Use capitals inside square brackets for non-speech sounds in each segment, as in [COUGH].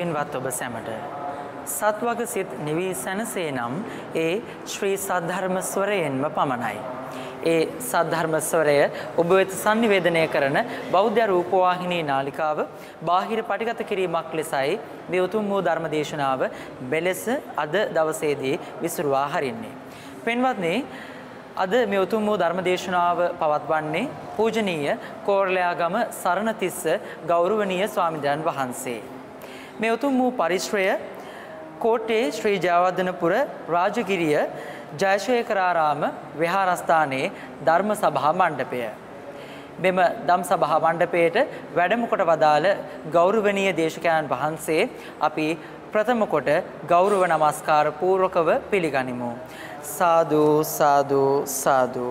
පින්වත් ඔබ සැමට සත්වක සිත් නිවී සැනසේ නම් ඒ ශ්‍රී සද්ධර්ම ස්වරයෙන්ම පමණයි. ඒ සද්ධර්ම ස්වරය ඔබ වෙත sannivedanaya කරන බෞද්ධ රූපවාහිනී නාලිකාව බාහිර පටිගත කිරීමක් ලෙසයි මේ උතුම් වූ ධර්ම දේශනාව බෙලෙස අද දවසේදී විසුරුවා හරින්නේ. පින්වත්නි අද මේ උතුම් වූ ධර්ම දේශනාව පවත්වන්නේ පූජනීය කෝරළයාගම සරණතිස්ස ගෞරවනීය ස්වාමීන් වහන්සේ. මේ උතුම් වූ පරිශ්‍රය කෝට්ටේ ශ්‍රී ජයවර්ධනපුර රාජගිරිය ජයශේඛරාරාම විහාරස්ථානයේ ධර්ම සභා මණ්ඩපය. මෙම ධම් සභා මණ්ඩපයේට වැඩම කොට වදාළ ගෞරවනීය දේශකයන් වහන්සේ අපි ප්‍රථම කොට ගෞරව නමස්කාර පූර්වකව පිළිගනිමු. සාදු සාදු සාදු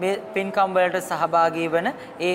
මේ පින්කම් වලට සහභාගී වන ඒ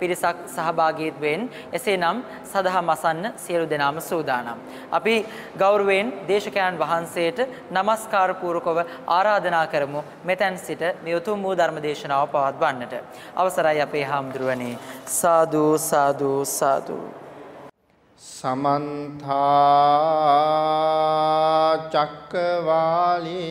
පිරිසක් සහභාගීත්වයෙන් එසේනම් සදහම් අසන්න සියලු දෙනාම සූදානම්. අපි ගෞරවයෙන් දේශකයන් වහන්සේට নমස්කාර පූර්වකව ආරාධනා කරමු මෙතෙන් සිට මේ උතුම් වූ ධර්ම දේශනාව පවත්වන්නට. අවසරයි අපේ හාමුදුරුවනේ. සාදු සාදු සාදු. සමන්ත චක්කවාලේසු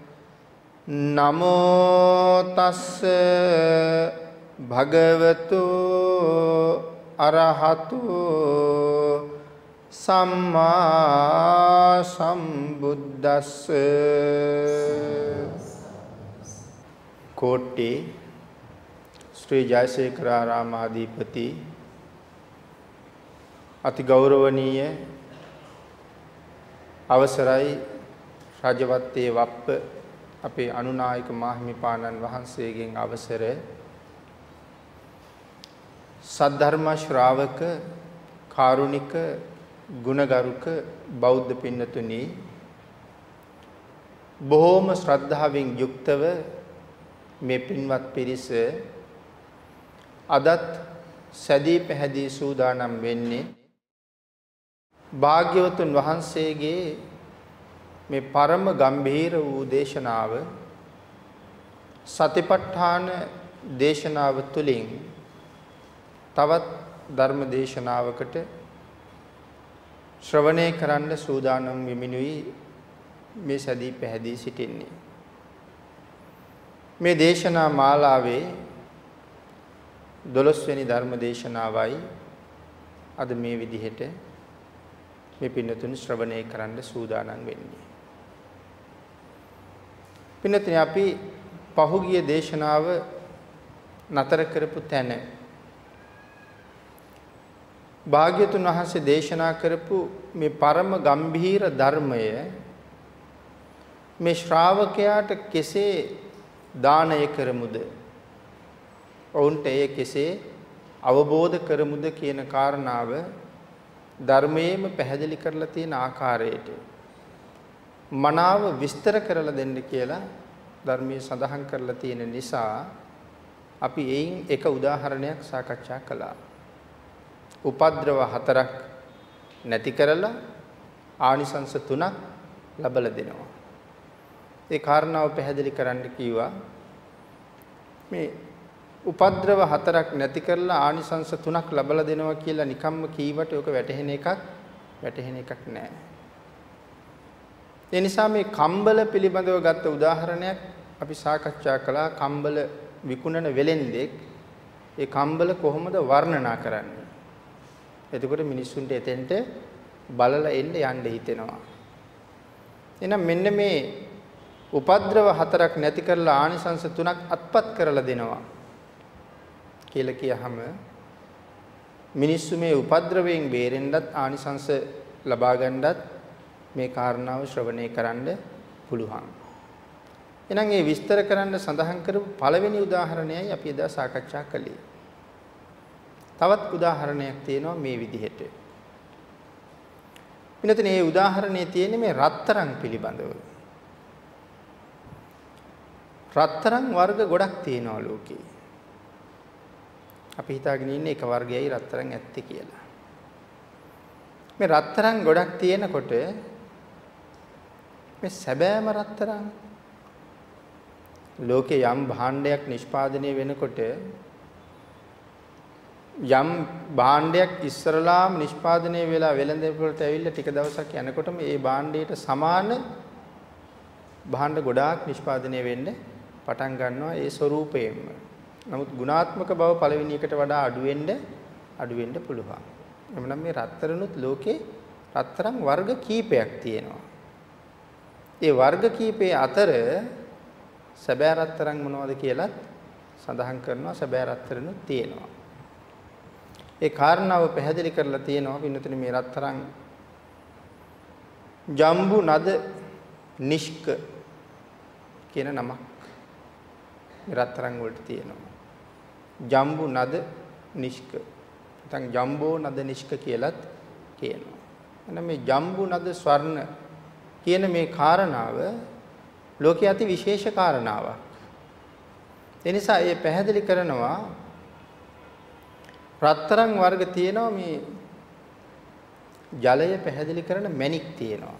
නමෝ තස්ස භගවතු අරහතු සම්මා සම්බුද්දස්ස. කෝට්ටේ ශ්‍රී ජයසේකරාරාමාධිපති අති ගෞරවනීය අවසරයි රජවත්තේ වප්ප අපේ අනුනායක මාහිමිපාණන් වහන්සේගෙන් අවසර සද්ධර්ම ශ්‍රාවක කාරුණික ගුණගරුක බෞද්ධ පින්නතුනි බොහෝම ශ්‍රද්ධාවෙන් යුක්තව මේ පින්වත් පිරිස අදත් සැදී පැහැදී සූදානම් වෙන්නේ භාග්‍යවතුන් වහන්සේගේ මේ පරම ගම්භීර වූ දේශනාව සතිපට්ඨාන දේශනාව තුළින් තවත් ධර්ම දේශනාවකට ශ්‍රවණය කරන්න සූදානම් වෙමිනුයි මේ සැදී පැහැදී සිටින්නේ. මේ දේශනා මාලාවේ 12 වෙනි ධර්ම දේශනාවයි අද මේ විදිහට මේ පින්නතුන් ශ්‍රවණය කරන්න සූදානම් වෙන්නේ. පින්නතුනි අපි පහුගිය දේශනාව නතර කරපු තැන. භාග්‍යතුන් වහන්සේ දේශනා කරපු මේ පරම ගම්භීර ධර්මය මේ ශ්‍රාවකයාට කෙසේ දානය කරමුද? ඔවුන්ට එය කෙසේ අවබෝධ කරමුද කියන කාරණාව ධර්මයේම පැහැදිලි කරලා තියෙන ආකාරයට. මනාව විස්තර කරලා දෙන්න කියලා ධර්මයේ සඳහන් කරලා තියෙන නිසා අපි එයින් එක උදාහරණයක් සාකච්ඡා කළා. උපද්‍රව හතරක් නැති කරලා ආනිසංස තුනක් ලබලා දෙනවා. ඒ කාරණාව පැහැදිලි කරන්න කිව්වා. මේ උපද්‍රව හතරක් නැති කරලා ආනිසංස තුනක් ලබලා දෙනවා කියලා නිකම්ම කීවට ඔක වැටහෙන එකක් වැටහෙන එකක් නෑ. ඒ නිසා මේ කම්බල පිළිබඳව ගත්ත උදාහරණයක් අපි සාකච්ඡා කළා කම්බල විකුණන වෙලෙන්දෙක් ඒ කම්බල කොහොමද වර්ණනා කරන්නේ. එතකොට මිනිස්සුන්ට එතෙන්ට බලලා එන්න යන්න හිතෙනවා. එහෙනම් මෙන්න මේ උපද්‍රව හතරක් නැති කරලා ආනිසංස තුනක් අත්පත් කරලා දෙනවා. කියලා කියහම මිනිස්සු මේ උපද්‍රවයෙන් බේරෙන්නත් ආනිසංස ලබා ගන්නත් මේ කාරණාව ශ්‍රවණය කරන්න පුළුවන්. එහෙනම් මේ විස්තර කරන්න සඳහන් කරපු පළවෙනි උදාහරණයයි අපි එදා සාකච්ඡා කළේ. තවත් උදාහරණයක් තියෙනවා මේ විදිහට. විනතන මේ උදාහරණයේ තියෙන්නේ මේ රත්තරන් පිළිබඳව. රත්තරන් වර්ග ගොඩක් තියෙනවා ලෝකේ. අපි හිතාගෙන ඉන්නේ එක වර්ගයයි රත්තරන් ඇත්තේ කියලා. මේ රත්තරන් ගොඩක් තියෙනකොට මේ සැබෑම රත්තරන් ලෝකේ යම් භාණ්ඩයක් නිෂ්පාදනය වෙනකොට යම් භාණ්ඩයක් ඉස්සරලාම නිෂ්පාදනය වෙලා වෙළඳපොළට ඇවිල්ලා ටික දවසක් යනකොටම ඒ භාණ්ඩයට සමාන භාණ්ඩ ගොඩාක් නිෂ්පාදනය වෙන්න පටන් ගන්නවා ඒ ස්වરૂපයෙන්ම. නමුත් ගුණාත්මක බව පළවෙනි එකට වඩා අඩු වෙන්න අඩු වෙන්න පුළුවන්. එමනම් මේ රත්තරනුත් ලෝකේ රත්තරන් වර්ග කීපයක් තියෙනවා. ඒ වර්ග කීපයේ අතර සැබෑ රත්තරන් මොනවද කියලත් සඳහන් කරනවා සැබෑ රත්තරනුත් තියෙනවා. ඒ කාරණාව පැහැදිලි කරලා තියෙනවා පින්නතුනි මේ රත්තරන් ජම්බු නද නිෂ්ක කියන නමක් රත්තරන් වලට තියෙනවා. ජම්බු නද නිෂ්ක. නැත්නම් ජම්බෝ නද නිෂ්ක කියලත් කියනවා. එහෙනම් මේ ජම්බු නද ස්වර්ණ කියන මේ කාරණාව ලෝකයේ අති විශේෂ කාරණාවක්. ඒ නිසා ඒ පැහැදිලි කරනවා රත්තරන් වර්ග තියෙනවා මේ ජලය පැහැදිලි කරන මැණික් තියෙනවා.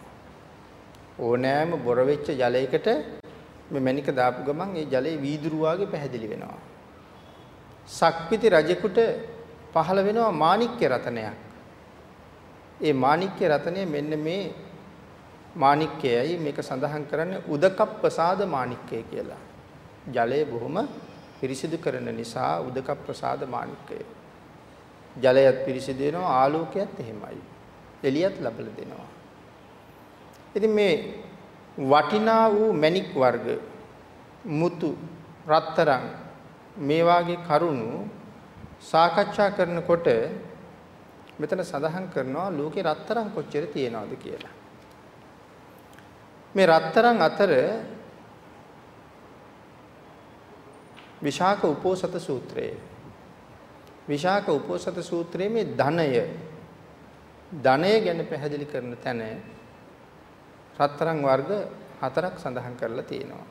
ඕනෑම බොර වෙච්ච ජලයකට මේ මැණික දාපු ගමන් ඒ ජලයේ වීදුරු වාගේ පැහැදිලි වෙනවා. සක්විති රජෙකුට පහළ වෙනවා මාණික්‍ය රතනයක්. ඒ මාණික්‍ය රතනය මෙන්න මේ මාණික්කයයි මේක සඳහන් කරන්නේ උදකප්පසාද මාණික්කය කියලා. ජලය බොහොම පිරිසිදු කරන නිසා උදකප්පසාද මාණික්කය. ජලයත් පිරිසිදු වෙනවා ආලෝකයත් එහෙමයි. එළියත් ලබලා දෙනවා. ඉතින් මේ වටිනා වූ මණික් වර්ග මුතු රත්තරන් මේ වාගේ කරුණු සාකච්ඡා කරනකොට මෙතන සඳහන් කරනවා ලෝකේ රත්තරන් කොච්චර තියෙනවද කියලා. මේ රත්තරන් අතර විශාක උපෝසත සූත්‍රයේ විශාක උපෝසත සූත්‍රයේ මේ ධනය ධනය ගැන පැහැදිලි කරන තැන රත්තරන් වර්ග හතරක් සඳහන් කරලා තියෙනවා.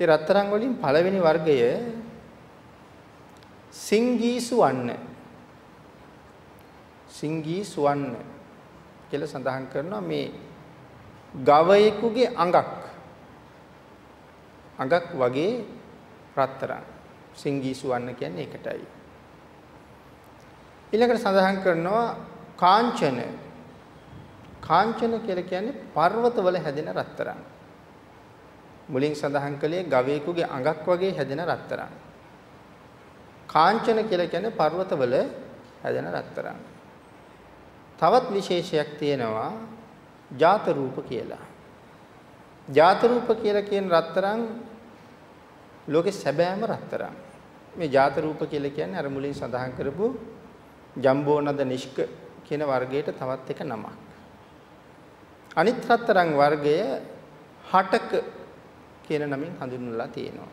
ඒ රත්තරන් වලින් පළවෙනි වර්ගය සිංගී සුවන්න. සිංගී සුවන්න කියලා සඳහන් කරනවා මේ ගවයෙකුගේ අඟක් අඟක් වගේ රත්තරන් සිංගීසු වන්න කියන්නේ ඒකටයි ඊළඟට සඳහන් කරනවා කාංචන කාංචන කියලා කියන්නේ පර්වතවල හැදෙන රත්තරන්. මුලින් සඳහන් කළේ ගවයෙකුගේ අඟක් වගේ හැදෙන රත්තරන්. කාංචන කියලා කියන්නේ පර්වතවල හැදෙන රත්තරන්. තවත් විශේෂයක් තියෙනවා ජාත රූප කියලා. ජාත රූප කියලා කියන රත්තරන් ලෝකේ සැබෑම රත්තරන්. මේ ජාත රූප කියලා කියන්නේ අර මුලින් සඳහන් කරපු ජම්බෝනද නිෂ්ක කියන වර්ගයට තවත් එක නමක්. අනිත් රත්තරන් වර්ගය හටක කියන නමින් හඳුන්වලා තියෙනවා.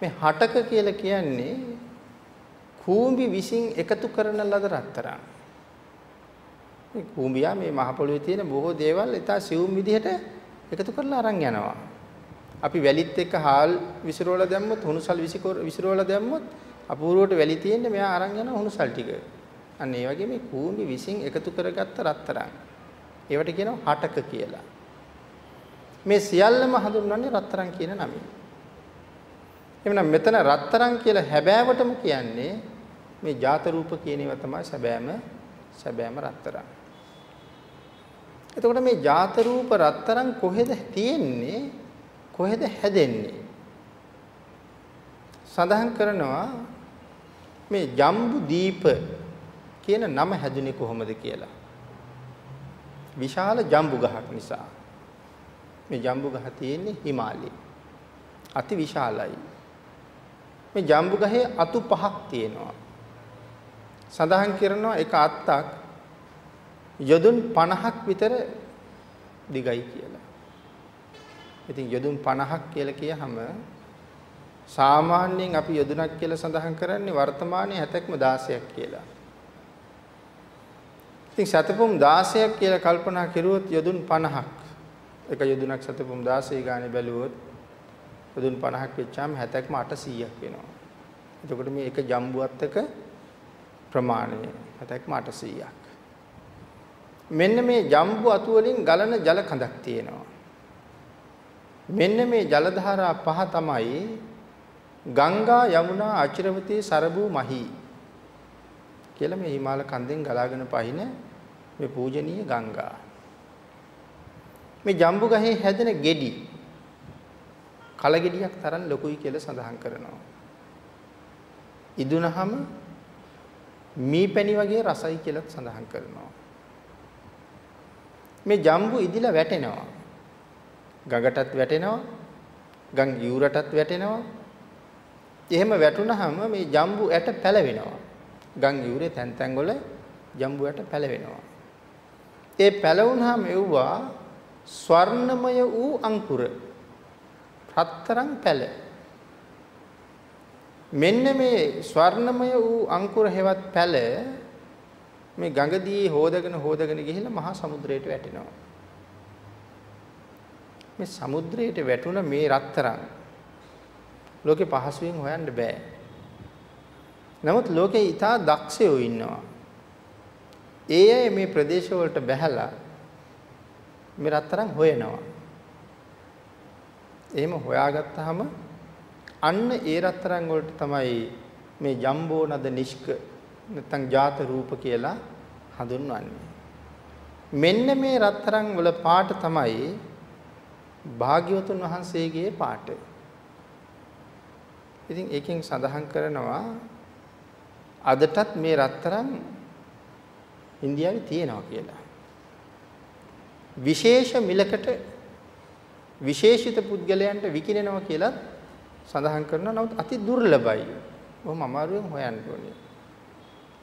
මේ හටක කියලා කියන්නේ කූඹි විසින් එකතු කරන ලද රත්තරන්. මේ කූඹියා මේ මහ පොළොවේ තියෙන බොහෝ දේවල් ඉතා සිවුම් විදිහට එකතු කරලා අරන් යනවා. අපි වැලිත් එක්ක හාල් විසිරවලා දැම්මොත් හුණුසල් විසිරවලා දැම්මොත් අපූර්වට වැලි තියෙන්නේ මෙයා අරන් යන හුණුසල් ටික. අන්න ඒ වගේ මේ කූඹි විසින් එකතු කරගත්ත රත්තරන්. ඒවට කියනවා හටක කියලා. මේ සියල්ලම හඳුන්වන්නේ රත්තරන් කියන නමින්. එhmenan මෙතන රත්තරන් කියලා හැබෑවටම කියන්නේ මේ ජාත රූප කියන ඒවා තමයි සැබෑම සැබෑම රත්තරන්. එතකොට මේ ජාත රූප රත්තරන් කොහෙද තියෙන්නේ? කොහෙද හැදෙන්නේ? සඳහන් කරනවා මේ ජම්බු දීප කියන නම හැදුනේ කොහොමද කියලා. විශාල ජම්බු ගහක් නිසා. මේ ජම්බු ගහ තියෙන්නේ හිමාලයේ. අති විශාලයි. මේ ජම්බු ගහේ අතු පහක් තියෙනවා. සඳහන් කරනවා එක අත්තක් යොදුන් 50ක් විතර දිගයි කියලා. ඉතින් යොදුන් 50ක් කියලා කියහම සාමාන්‍යයෙන් අපි යොදුනක් කියලා සඳහන් කරන්නේ වර්තමානයේ 70ක්ම 16ක් කියලා. ඉතින් සතපොම් 16ක් කියලා කල්පනා කරුවොත් යොදුන් 50ක්. එක යොදුනක් සතපොම් 16 ගානේ බැලුවොත් යොදුන් 50ක් වෙච්චාම 70ක්ම 800ක් වෙනවා. එතකොට මේ එක ජම්බුවත් එක ප්‍රමාණය 70ක්ම 800ක්. මෙන්න මේ ජම්බු අතු වලින් ගලන ජල කඳක් තියෙනවා. මෙන්න මේ ජල ධාරා පහ තමයි ගංගා යමුනා අචිරවතී සරබු මහි කියලා මේ හිමාල කන්දෙන් ගලාගෙන පහින මේ පූජනීය ගංගා. මේ ජම්බු ගහේ හැදෙන ගෙඩි කලගෙඩියක් තරම් ලොකුයි කියලා සඳහන් කරනවා. ඉදුණහම මී පැණි වගේ රසයි කියලා සඳහන් කරනවා. මේ ජම්බු ඉදිලා වැටෙනවා. ගඟටත් වැටෙනවා. ගම් යූරටත් වැටෙනවා. එහෙම වැටුනහම මේ ජම්බු ඇට පැලවෙනවා. ගම් යූරේ තැන් තැන් වල ජම්බු ඇට පැලවෙනවා. ඒ පැලවුනහම එව්වා ස්වර්ණමය වූ අංකුර. රත්තරන් පැල. මෙන්න මේ ස්වර්ණමය වූ අංකුර හෙවත් පැල මේ ගඟදී හොදගෙන හොදගෙන ගිහිල්ලා මහා සමුද්‍රයට වැටෙනවා. මේ සමුද්‍රයට වැටුණ මේ රත්තරන් ලෝකේ පහසුවෙන් හොයන්න බෑ. නමුත් ලෝකේ ඊටා දක්ෂයෝ ඉන්නවා. ඒ අය මේ ප්‍රදේශ වලට බැහැලා මේ රත්තරන් හොයනවා. එහෙම හොයාගත්තාම අන්න ඒ රත්තරන් වලට තමයි මේ ජම්බෝ නද නිෂ්ක නැත්නම් ජාත රූප කියලා හඳුන්වන්නේ. මෙන්න මේ රත්තරන් වල පාට තමයි භාග්‍යවතුන් වහන්සේගේ පාට. ඉතින් ඒකෙන් සඳහන් කරනවා අදටත් මේ රත්තරන් ඉන්දියාවේ තියෙනවා කියලා. විශේෂ මිලකට විශේෂිත පුද්ගලයන්ට විකිනෙනවා කියලා සඳහන් කරනවා. නමුත් අති දුර්ලභයි. බොහොම අමාරුවෙන් හොයන්න ඕනේ.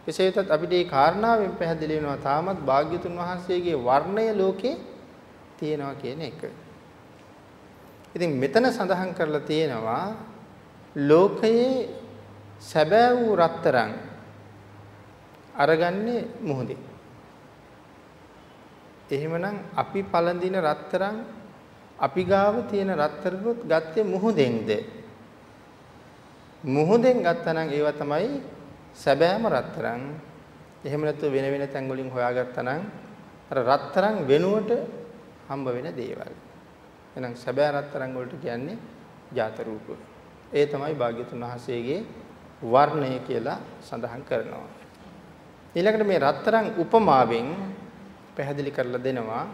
කෙසේ වෙතත් අපිට මේ කාරණාවෙන් පැහැදිලි වෙනවා තාමත් භාග්‍යතුන් වහන්සේගේ වර්ණය ලෝකේ තියෙනවා කියන එක. ඉතින් මෙතන සඳහන් කරලා තියෙනවා ලෝකයේ සැබෑ වූ රත්තරන් අරගන්නේ මොහොතේ. එහෙමනම් අපි පළඳින රත්තරන් අපි ගාව තියෙන රත්තරනොත් ගත්තේ මුහුදෙන්ද? මුහුදෙන් ගත්තා නම් ඒවා තමයි සැබෑම රත්තරන්. එහෙම නැත්නම් වෙන වෙන තැන් වලින් හොයාගත්තා නම් අර රත්තරන් වෙනුවට හම්බ වෙන දේවල්. එහෙනම් සැබෑ රත්තරන් වලට කියන්නේ ජාත රූප. ඒ තමයි භාග්‍යතුන් වහන්සේගේ වර්ණය කියලා සඳහන් කරනවා. ඊළඟට මේ රත්තරන් උපමාවෙන් පැහැදිලි කරලා දෙනවා.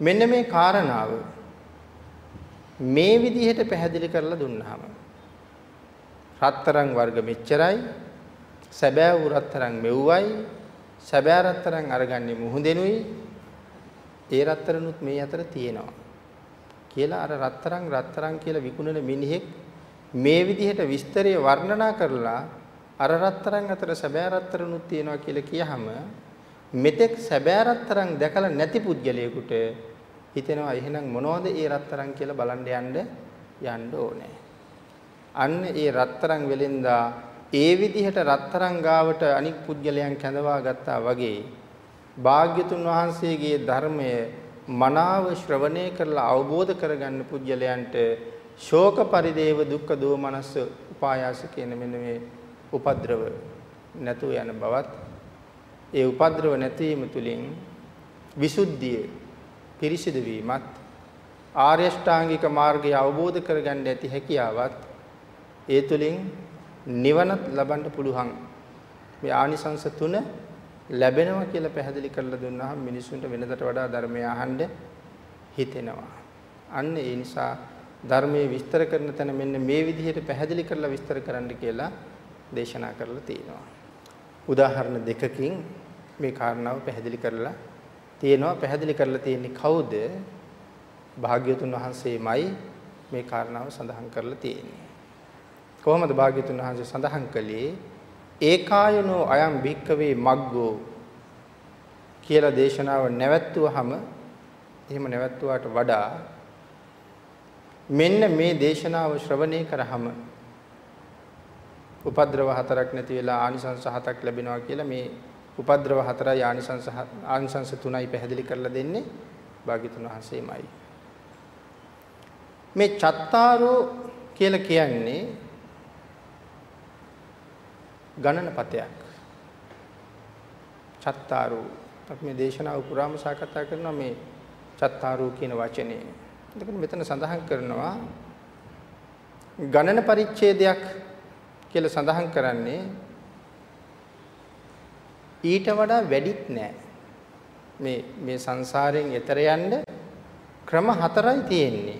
මෙන්න මේ කාරණාව මේ විදිහට පැහැදිලි කරලා දුන්නාම රත්තරන් වර්ග මෙච්චරයි. සැබෑ වූ රත්තරන් මෙව්වයි. සැබෑ රත්තරන් අරගන්නේ මුහුදෙනුයි. ඒ රත්තරනුත් මේ අතර තියෙනවා. කියලා අර රත්තරන් රත්තරන් කියලා විකුණන මිනිහෙක් මේ විදිහට විස්තරය වර්ණනා කරලා අර රත්තරන් අතර සැබෑ රත්තරනුත් තියෙනවා කියලා කියහම මෙතෙක් සැබෑ රත්තරන් දැකලා නැති පුද්ගලයෙකුට හිතෙනවා එහෙනම් මොනවද ඒ රත්තරන් කියලා බලන්න යන්න යන්න ඕනේ. අන්න ඒ රත්තරන් වෙලෙන්දා ඒ විදිහට රත්තරන් ගාවට අනික් පුද්ගලයන් කැඳවා ගත්තා වගේ භාග්‍යතුන් වහන්සේගේ ධර්මය මනාව ශ්‍රවණය කරලා අවබෝධ කරගන්න පුජ්‍යලයන්ට ශෝක පරිදේව දුක්ඛ දෝමනස්ස උපායාස කියන මෙන්න මේ උපද්‍රව නැතු යන බවත් ඒ උපද්‍රව නැතිවීම තුලින් විසුද්ධිය පිරිසිදු වීමත් ආර්ය ශ්‍රාංගික මාර්ගය අවබෝධ කරගන්න ඇති හැකියාවත් ඒ තුලින් නිවනත් ලබන්න පුළුවන් මේ ආනිසංස තුන ලැබෙනවා කියලා පැහැදිලි කරලා දුන්නාම මිනිසුන්ට වෙනදට වඩා ධර්මය අහන්න හිතෙනවා. අන්න ඒ නිසා ධර්මයේ විස්තර කරන තැන මෙන්න මේ විදිහට පැහැදිලි කරලා විස්තර කරන්න කියලා දේශනා කරලා තියෙනවා. උදාහරණ දෙකකින් මේ කාරණාව පැහැදිලි කරලා තියෙනවා. පැහැදිලි කරලා තියෙන්නේ කවුද? භාග්‍යතුන් වහන්සේමයි මේ කාරණාව සඳහන් කරලා තියෙන්නේ. කොහොමද භාග්‍යතුන් වහන්සේ සඳහන් කළේ? ඒකායනෝ අයම් භික්කවේ මග්ගෝ කියලා දේශනාව නැවැත්තුවහම එහෙම නැවැත්තුවාට වඩා මෙන්න මේ දේශනාව ශ්‍රවණය කරාම උපද්‍රව හතරක් නැති වෙලා ආනිසංස හතක් ලැබෙනවා කියලා මේ උපද්‍රව හතරයි ආනිසංස ආනිසංස තුනයි පැහැදිලි කරලා දෙන්නේ භාග්‍යතුන් වහන්සේමයි මේ චත්තාරෝ කියලා කියන්නේ ගණනපතයක්. චත්තාරෝ අපි මේ දේශනාව පුරාම සාකච්ඡා කරනවා මේ චත්තාරෝ කියන වචනේ. එතකොට මෙතන සඳහන් කරනවා ගණන පරිච්ඡේදයක් කියලා සඳහන් කරන්නේ ඊට වඩා වැඩිත් නෑ. මේ මේ සංසාරයෙන් එතර යන්න ක්‍රම හතරයි තියෙන්නේ.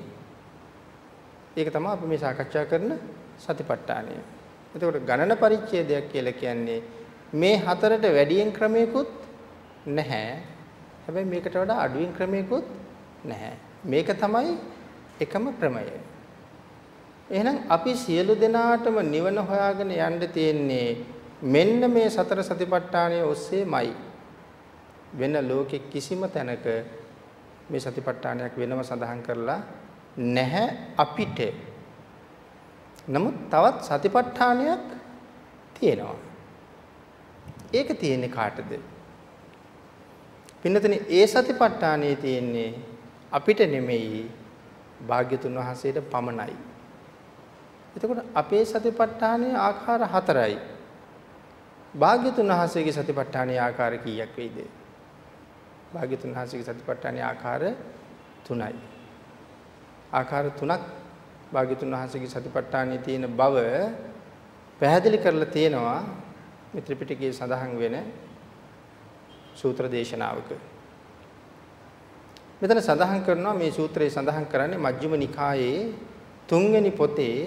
ඒක තමයි අපි මේ සාකච්ඡා කරන සතිපට්ඨානය. එතකොට ගණන පරිච්ඡේදයක් කියලා කියන්නේ මේ හතරට වැඩියෙන් ක්‍රමයකුත් නැහැ. හැබැයි මේකට වඩා අඩුවෙන් ක්‍රමයකුත් නැහැ. මේක තමයි එකම ක්‍රමය. එහෙනම් අපි සියලු දෙනාටම නිවන හොයාගෙන යන්න තියෙන්නේ මෙන්න මේ සතර සතිපට්ඨානය ඔස්සේමයි. වෙන ලෝකෙ කිසිම තැනක මේ සතිපට්ඨානයක් වෙනම සඳහන් කරලා නැහැ අපිට. නමුත් තවත් සතිපට්ඨානයක් තියෙනවා. ඒක තියෙන්නේ කාටද? පින්නතනේ ඒ සතිපට්ඨානයේ තියෙන්නේ අපිට නෙමෙයි භාග්‍යතුන් වහන්සේට පමණයි. එතකොට අපේ සතිපට්ඨානයේ ආකාර හතරයි. භාග්‍යතුන් වහන්සේගේ සතිපට්ඨානයේ ආකාර කීයක් වෙයිද? භාග්‍යතුන් වහන්සේගේ සතිපට්ඨානයේ ආකාර තුනයි. ආකාර තුනක් භාග්‍යතුන් වහන්සේගේ සතිපට්ඨානයේ තියෙන බව පැහැදිලි කරලා තියෙනවා මේ ත්‍රිපිටකයේ සඳහන් වෙන සූත්‍ර දේශනාවක. මෙතන සඳහන් කරනවා මේ සූත්‍රයේ සඳහන් කරන්නේ මජ්ක්‍ධිම නිකායේ තුන්වෙනි පොතේ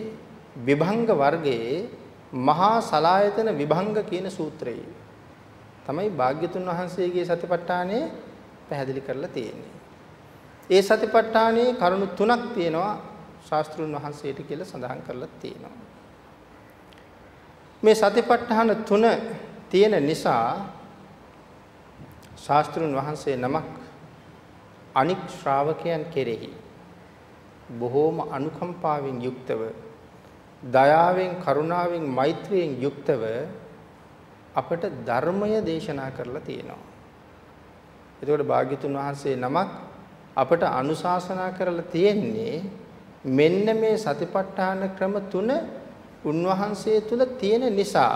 විභංග වර්ගයේ මහා සලායතන විභංග කියන සූත්‍රයේ තමයි භාග්‍යතුන් වහන්සේගේ සතිපට්ඨානය පැහැදිලි කරලා තියෙන්නේ. ඒ සතිපට්ඨානයේ කරුණු තුනක් තියෙනවා ශාස්ත්‍රුන් වහන්සේට කියලා සඳහන් කරලා තියෙනවා. මේ සතිපට්ඨාන තුන තියෙන නිසා ශාස්ත්‍රුන් වහන්සේ නමක් අනික් ශ්‍රාවකයන් කෙරෙහි බොහෝම අනුකම්පාවෙන් යුක්තව දයාවෙන් කරුණාවෙන් මෛත්‍රියෙන් යුක්තව අපට ධර්මය දේශනා කරලා තියෙනවා. එතකොට භාග්‍යතුන් වහන්සේ නමක් අපට අනුශාසනා කරලා තියෙන්නේ මෙන්න මේ සතිපට්ඨාන ක්‍රම තුන උන්වහන්සේ තුල තියෙන නිසා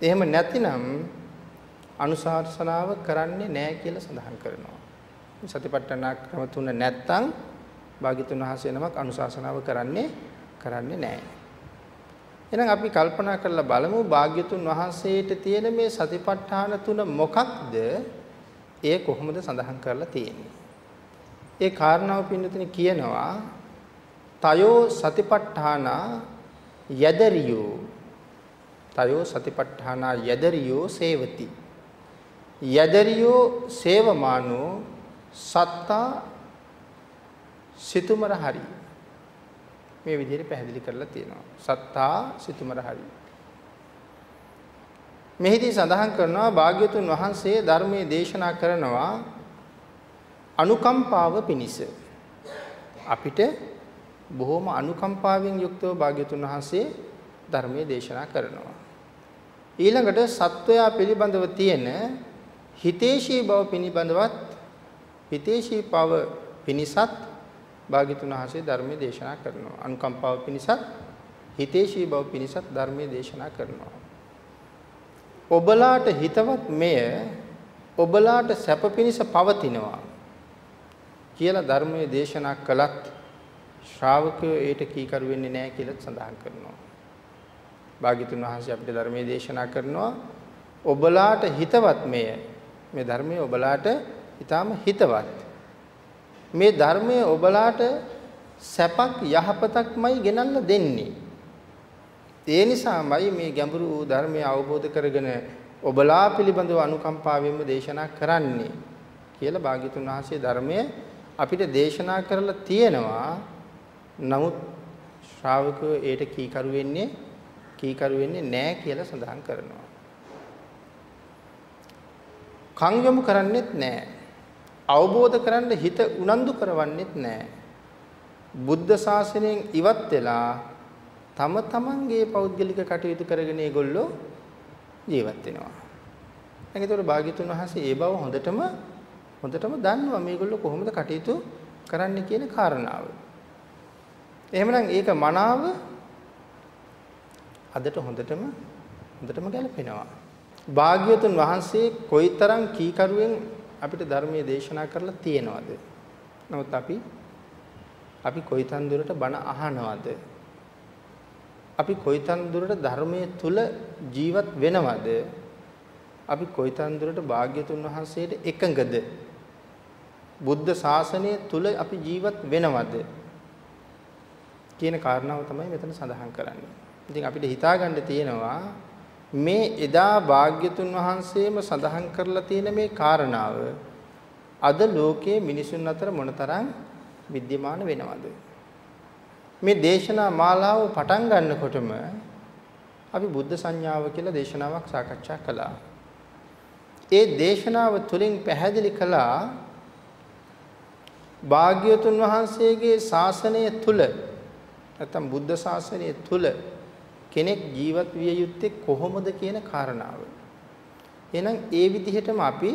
එහෙම නැතිනම් අනුශාසනාව කරන්නේ නැහැ කියලා සඳහන් කරනවා. සතිපට්ඨාන ක්‍රම තුන නැත්තම් භාග්‍යතුන් වහන්සේ නමක් අනුශාසනාව කරන්නේ කරන්නේ නැහැ. එහෙනම් අපි කල්පනා කරලා බලමු භාග්‍යතුන් වහන්සේට තියෙන මේ සතිපට්ඨාන තුන මොකක්ද? ඒ කොහොමද සඳහන් කරලා තියෙන්නේ? ඒ කාරණාව පින්නතුනි කියනවා තයෝ සතිපට්ඨාන යදරියෝ. තයෝ සතිපට්ඨාන යදරියෝ සේවති. යදරියෝ සේවමානෝ සත්තා සිතුමර හරි. මේ විදිහට පැහැදිලි කරලා තියෙනවා. සත්තා සිතුමර හරි. මෙහිදී සඳහන් කරනවා භාග්‍යතුන් වහන්සේ ධර්මයේ දේශනා කරනවා අනුකම්පාව පිණිස. අපිට බොහොම අනුකම්පාවෙන් යුක්තව භාග්‍යතුන් වහන්සේ ධර්මයේ දේශනා කරනවා. ඊළඟට සත්වයා පිළිබඳව තියෙන හිතේශී බව පිළිබඳවත් හිතේශී බව පිණිසත් භාග්‍යතුන් වහන්සේ ධර්මයේ දේශනා කරනවා. අනුකම්පාව පිණිසත් හිතේශී බව පිණිසත් ධර්මයේ දේශනා කරනවා. ඔබලාට හිතවත් මෙය ඔබලාට සැප පිණිස පවතිනවා කියලා ධර්මයේ දේශනා කළත් ශ්‍රාවකයෝ ඒට කීකරු වෙන්නේ නැහැ කියලා සඳහන් කරනවා. භාග්‍යතුන් වහන්සේ අපිට ධර්මයේ දේශනා කරනවා ඔබලාට හිතවත් මෙය මේ ධර්මයේ ඔබලාට ඊටාම හිතවත් මේ ධර්මයේ ඔබලාට සැපක් යහපතක්මයි ගෙනල්ලා දෙන්නේ ඒ නිසාමයි මේ ගැඹුරු ධර්මය අවබෝධ කරගෙන ඔබලා පිළිබඳව අනුකම්පාවෙන්ම දේශනා කරන්නේ කියලා භාග්‍යතුන් වහන්සේ ධර්මය අපිට දේශනා කරලා තියෙනවා. නමුත් ශ්‍රාවකයෝ ඒට කීකරු වෙන්නේ කීකරු වෙන්නේ නැහැ කියලා සඳහන් කරනවා. කන් යොමු කරන්නේත් නැහැ. අවබෝධ කරන්න හිත උනන්දු කරවන්නේත් නැහැ. බුද්ධ ශාසනයෙන් ඉවත් වෙලා තම තමන්ගේ පෞද්ගලික කටයුතු කරගෙන ඒගොල්ලෝ ජීවත් වෙනවා. දැන් ඒතකොට භාග්‍යතුන් වහන්සේ ඒ බව හොඳටම හොඳටම දන්නවා මේගොල්ලෝ කොහොමද කටයුතු කරන්න කියන කාරණාව. එහෙමනම් ඒක මනාව අදට හොඳටම හොඳටම ගැලපෙනවා. භාග්‍යතුන් වහන්සේ කොයිතරම් කීකරුවෙන් අපිට ධර්මයේ දේශනා කරලා තියෙනවද? නමුත් අපි අපි කොයිතරම් දුරට බණ අහනවද? අපි කොයිතරම් දුරට ධර්මයේ තුල ජීවත් වෙනවද? අපි කොයිතරම් දුරට භාග්‍යතුන් වහන්සේට එකඟද? බුද්ධ ශාසනය තුල අපි ජීවත් වෙනවද? කියන කාරණාව තමයි මෙතන සඳහන් කරන්නේ. ඉතින් අපිට හිතාගන්න තියෙනවා මේ එදා භාග්‍යතුන් වහන්සේම සඳහන් කරලා තියෙන මේ කාරණාව අද ලෝකයේ මිනිසුන් අතර මොනතරම් විද්‍යමාන වෙනවද මේ දේශනා මාලාව පටන් ගන්නකොටම අපි බුද්ධ සංඥාව කියලා දේශනාවක් සාකච්ඡා කළා. ඒ දේශනාව තුළින් පැහැදිලි කළා භාග්‍යවතුන් වහන්සේගේ ශාසනය තුළ නැත්නම් බුද්ධ ශාසනය තුල කෙනෙක් ජීවත් විය යුත්තේ කොහොමද කියන කාරණාව. එහෙනම් ඒ විදිහටම අපි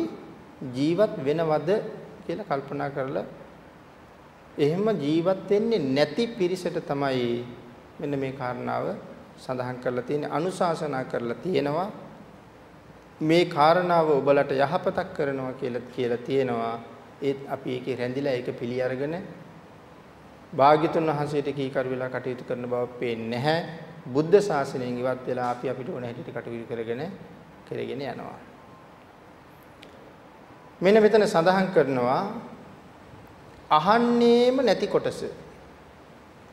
ජීවත් වෙනවද කියලා කල්පනා කරලා එහෙම ජීවත් වෙන්නේ නැති පිරිසට තමයි මෙන්න මේ කාරණාව සඳහන් කරලා තියෙන්නේ. අනුශාසනා කරලා තියෙනවා. මේ කාරණාව ඔබලට යහපතක් කරනවා කියලා කියලා තියෙනවා. ඒත් අපි ඒකේ රැඳිලා ඒක පිළි අරගෙන භාග්‍යතුන් වහන්සේට කීකරු වෙලා කටයුතු කරන බව පේන්නේ නැහැ බුද්ධ ශාසනයෙන් ඉවත් වෙලා අපි අපිට ඕන හැටියට කටයුතු කරගෙන කරගෙන යනවා මෙන්න මෙතන සඳහන් කරනවා අහන්නේම නැති කොටස.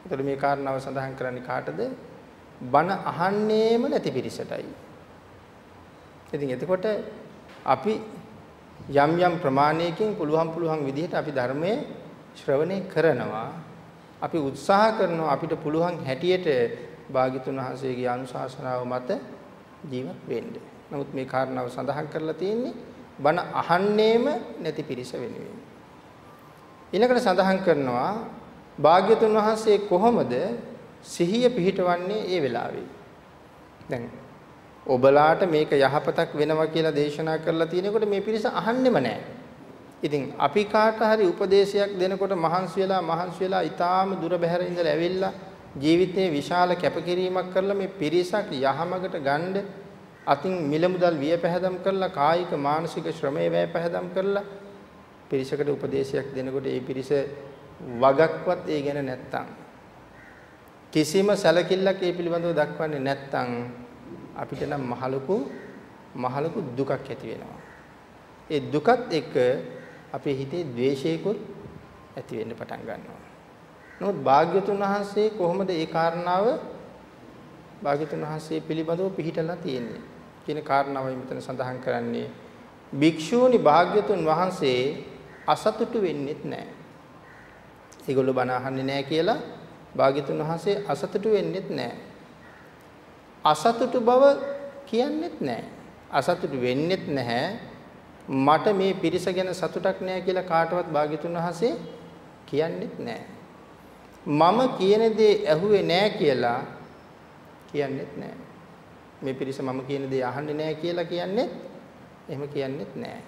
එතකොට මේ කාරණාව සඳහන් කරන්නේ කාටද? බණ අහන්නේම නැති පිරිසටයි. ඉතින් එතකොට අපි යම් යම් ප්‍රමාණයකින් පුළුවන් පුළුවන් විදිහට අපි ධර්මයේ ශ්‍රවණය කරනවා. අපි උත්සාහ කරනවා අපිට පුළුවන් හැටියට භාග්‍යතුන් වහන්සේගේ අනුශාසනාව මත ජීවත් වෙන්න. නමුත් මේ කාරණාව සඳහන් කරලා තියෙන්නේ බණ අහන්නේම නැති පිරිස වෙනුවෙන්. ඊළඟට සඳහන් කරනවා භාග්‍යතුන් වහන්සේ කොහොමද සිහිය පිහිටවන්නේ ඒ වෙලාවේ. දැන් ඔබලාට මේක යහපතක් වෙනවා කියලා දේශනා කරලා තියෙනකොට මේ පිරිස අහන්නෙම නැහැ. ඉතින් අපි කාට හරි උපදේශයක් දෙනකොට මහන්සි වෙලා මහන්සි වෙලා ඊටාම දුර බැහැර ඉඳලා ඇවිල්ලා ජීවිතේ විශාල කැපකිරීමක් කරලා මේ පිරිසක් යහමගට ගන්න අතින් මිල මුදල් විය පැහැදම් කරලා කායික මානසික ශ්‍රමයේ වැය පැහැදම් කරලා පිරිසකට උපදේශයක් දෙනකොට ඒ පිරිස වගක්වත් ඒ ගැන නැත්තම් කිසිම සැලකිල්ලක් ඒ පිළිබඳව දක්වන්නේ නැත්නම් අපිට නම් මහලුකු මහලුකු දුකක් ඇති වෙනවා. ඒ දුකත් එක්ක අපේ හිතේ ද්වේෂයකුත් ඇති වෙන්න පටන් ගන්නවා. නමුත් භාග්‍යතුන් වහන්සේ කොහොමද ඒ කාරණාව භාග්‍යතුන් වහන්සේ පිළිබඳව පිළිහිටලා තියෙන්නේ කියන කාරණාවයි මෙතන සඳහන් කරන්නේ. භික්ෂූනි භාග්‍යතුන් වහන්සේ අසතුටු වෙන්නෙත් නැහැ. ඒගොල්ලෝ බණ අහන්නේ නැහැ කියලා භාග්‍යතුන් වහන්සේ අසතුටු වෙන්නෙත් නැහැ. අසතුටු බව කියන්නෙත් නැහැ. අසතුටු වෙන්නෙත් නැහැ. මට මේ පිරිස ගැන සතුටක් නැහැ කියලා කාටවත් භාග්‍යතුන් වහන්සේ කියන්නෙත් නැහැ. මම කියන දේ ඇහුවේ නැහැ කියලා කියන්නෙත් නැහැ. මේ පිරිස මම කියන දේ අහන්නේ නැහැ කියලා කියන්නෙත් එහෙම කියන්නෙත් නැහැ.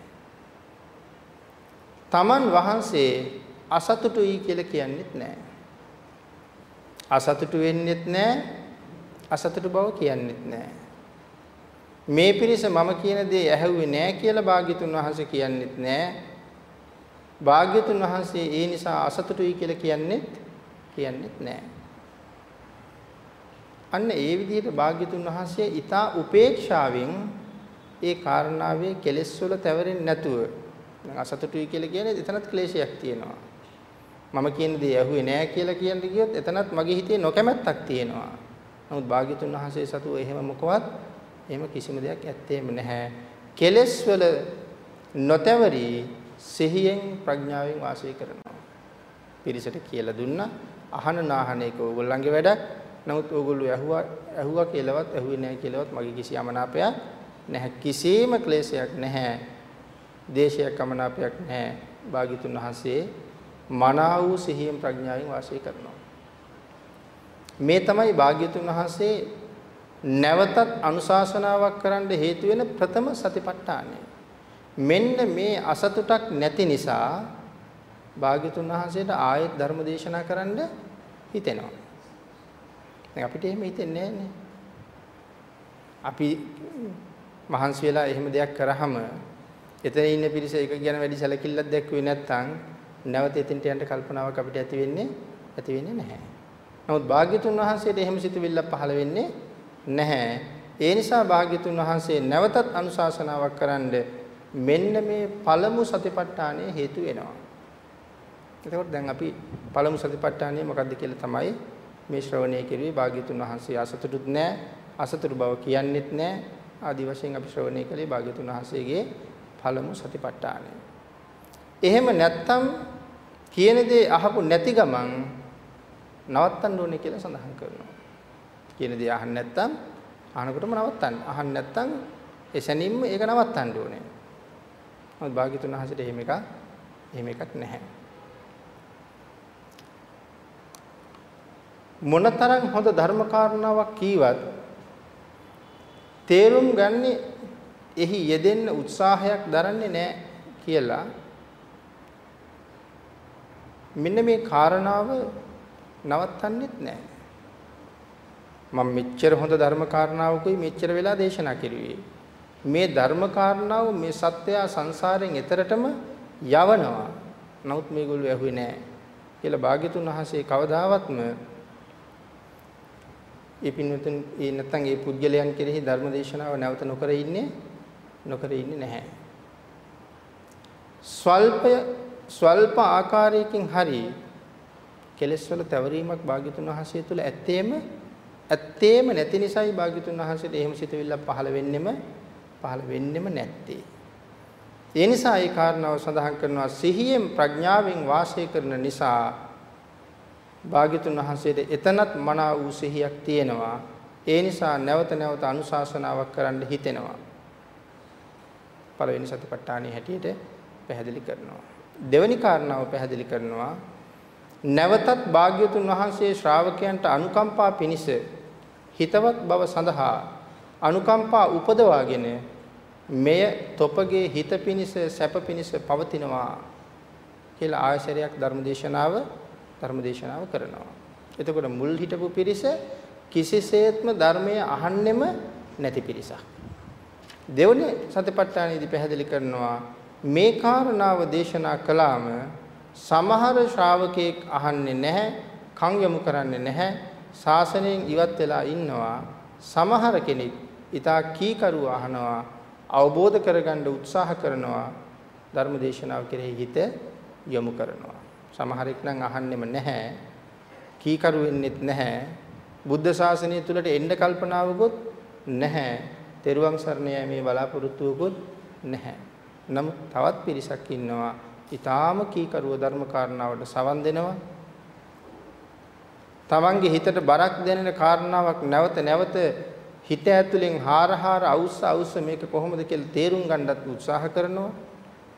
තමන් වහන්සේ අසතුටුයි කියලා කියන්නෙත් නැහැ. අසතුටු වෙන්නෙත් නැහැ. අසතුටු බව කියන්නෙත් නැහැ. මේ පිරිස මම කියන දේ ඇහුවේ නැහැ කියලා භාග්‍යතුන් වහන්සේ කියන්නෙත් නැහැ. භාග්‍යතුන් වහන්සේ ඒ නිසා අසතුටුයි කියලා කියන්නෙත් කියන්නෙත් නැහැ. අන්න ඒ විදිහට භාග්‍යතුන් වහන්සේ ඊතා උපේක්ෂාවෙන් ඒ කාරණාවේ කෙලෙස් වල තැවරෙන්නේ නැතුව දැන් අසතුටුයි කියලා කියන්නේ එතනත් ක්ලේශයක් තියෙනවා. මම කියන දේ ඇහුවේ නෑ කියලා කියන්න ගියොත් එතනත් මගේ හිතේ නොකැමැත්තක් තියෙනවා. නමුත් භාග්‍යතුන් වහන්සේ සතුව එහෙම මොකවත් එහෙම කිසිම දෙයක් ඇත්තේම නැහැ. කෙලෙස් වල නොතැවරි සිහියෙන් ප්‍රඥාවෙන් වාසය කරනවා. පිරිසට කියලා දුන්නා අහන නාහන එක ඕගොල්ලන්ගේ වැඩක්. නමුත් ඕගොල්ලෝ ඇහුවා ඇහුවා කියලාවත් ඇහුවේ නැහැ කියලාවත් මගේ කිසි අමනාපයක් නැහැ. කිසිම ක්ලේශයක් නැහැ. දේශයක් අමනාපයක් නැහැ. භාග්‍යතුන් වහන්සේ මනා වූ සිහියෙන් ප්‍රඥාවෙන් වාසය කරනවා. මේ තමයි භාග්‍යතුන් වහන්සේ නැවතත් අනුශාසනාවක් කරන්න හේතු වෙන ප්‍රථම සතිපට්ඨානය. මෙන්න මේ අසතුටක් නැති නිසා භාග්‍යතුන් වහන්සේට ආයෙත් ධර්ම දේශනා කරන්න හිතෙනවා. දැන් අපිට එහෙම හිතෙන්නේ නැහැ අපි මහන්සි වෙලා එහෙම දෙයක් කරාම එතන ඉන්න පිරිස එක ගැන වැඩි සැලකිල්ලක් දැක්ුවේ නැත්නම් නැවත එතෙන්ට යන්න කල්පනාවක් අපිට ඇති වෙන්නේ ඇති වෙන්නේ නැහැ. නමුත් භාග්‍යතුන් වහන්සේට එහෙම සිතුවිල්ලක් පහළ වෙන්නේ නැහැ. ඒ නිසා භාග්‍යතුන් වහන්සේ නැවතත් අනුශාසනාවක් කරන්න මෙන්න මේ පළමු සතිපට්ඨානය හේතු වෙනවා. එතකොට දැන් අපි පළමු සතිපට්ඨානය මොකක්ද කියලා තමයි මේ ශ්‍රවණය කෙරුවේ භාග්‍යතුන් වහන්සේ අසතුටුත් නැහැ අසතුටු බව කියන්නෙත් නැහැ ආදි වශයෙන් අපි ශ්‍රවණය කළේ භාග්‍යතුන් වහන්සේගේ පළමු සතිපට්ඨානය. එහෙම නැත්තම් කියන දේ අහපු නැති ගමන් නවත්තන්න ඕනේ කියලා සඳහන් කරනවා. කියන දේ අහන්න නැත්තම් අහනකොටම නවත්තන්න. අහන්න නැත්තම් එසැනින්ම ඒක නවත්තන්න ඕනේ. මොකද භාග්‍යතුන් වහන්සේට එහෙම එකක් එහෙම එකක් නැහැ. මොනතරම් හොඳ ධර්ම කාරණාවක් කීවත් තේරුම් ගන්නේ එහි යෙදෙන්න උත්සාහයක් දරන්නේ නැහැ කියලා මෙන්න මේ කාරණාව නවත්තන්නෙත් නැහැ. මම මෙච්චර හොඳ ධර්ම කාරණාවකුයි මෙච්චර වෙලා දේශනා කෙරුවේ. මේ ධර්ම කාරණාව මේ සත්‍යය සංසාරයෙන් එතරටම යවනවා. නමුත් මේගොල්ලෝ ඇහුවේ නැහැ. කියලා භාග්‍යතුන් වහන්සේ කවදාවත්ම ඒ පින්වතුන් ඒ නැත්තම් ඒ පුද්ගලයන් කෙරෙහි ධර්ම දේශනාව නැවත නොකර ඉන්නේ නොකර ඉන්නේ නැහැ. ස්වල්පය ස්වල්ප ආකාරයකින් හරි කෙලෙස් වල තවරීමක් භාග්‍යතුන් වහන්සේ තුල ඇත්තේම ඇත්තේම නැති නිසායි භාග්‍යතුන් වහන්සේට එහෙම සිතවිල්ලක් පහළ වෙන්නෙම පහළ වෙන්නෙම නැත්තේ. ඒ නිසා ඒ කාරණාව සඳහන් කරනවා සිහියෙන් ප්‍රඥාවෙන් වාසය කරන නිසා භාග්‍යතුන් වහන්සේට එතනත් මනා වූ සිහියක් තියෙනවා. ඒ නිසා නැවත නැවත අනුශාසනාවක් කරන්න හිතෙනවා. පළවෙනි සතිපට්ඨානයේ හැටියට පැහැදිලි කරනවා. දෙවැනි කාරණාව පැහැදිලි කරනවා නැවතත් භාග්‍යතුන් වහන්සේ ශ්‍රාවකයන්ට අනුකම්පා පිණිස හිතවත් බව සඳහා අනුකම්පා උපදවාගෙන මෙය තොපගේ හිත පිණිස සැප පිණිස පවතිනවා කියලා ආයශරයක් ධර්මදේශනාව ධර්මදේශනාව කරනවා. එතකොට මුල් හිටපු පිරිස කිසිසේත්ම ධර්මය අහන්නෙම නැති පිරිසක්. දෙවනේ සතිපට්ඨානෙදි පැහැදිලි කරනවා මේ කාරණාව දේශනා කළාම සමහර ශ්‍රාවකෙක් අහන්නේ නැහැ, කන් යොමු කරන්නේ නැහැ. ශාසනයෙන් ඉවත් වෙලා ඉන්නවා. සමහර කෙනෙක් ඊතා කීකරු අහනවා අවබෝධ කරගන්න උත්සාහ කරනවා ධර්ම දේශනාව කෙරෙහි හිත යොමු කරනවා. සමහරෙක් නම් අහන්නෙම නැහැ. කීකරු වෙන්නෙත් නැහැ. බුද්ධ ශාසනය තුලට එන්න කල්පනාවකුත් නැහැ. තෙරුවන් සරණ යෑමේ බලාපොරොත්තුවකුත් නැහැ. නමුත් තවත් පිරිසක් ඉන්නවා. ඊටාම කීකරුව ධර්ම කාරණාවට සවන් දෙනවා. තමන්ගේ හිතට බරක් දැනෙන කාරණාවක් නැවත නැවත හිත ඇතුලෙන් හාරහාර අවුස්ස අවුස්ස මේක කොහොමද කියලා තේරුම් ගන්නත් උත්සාහ කරනවා.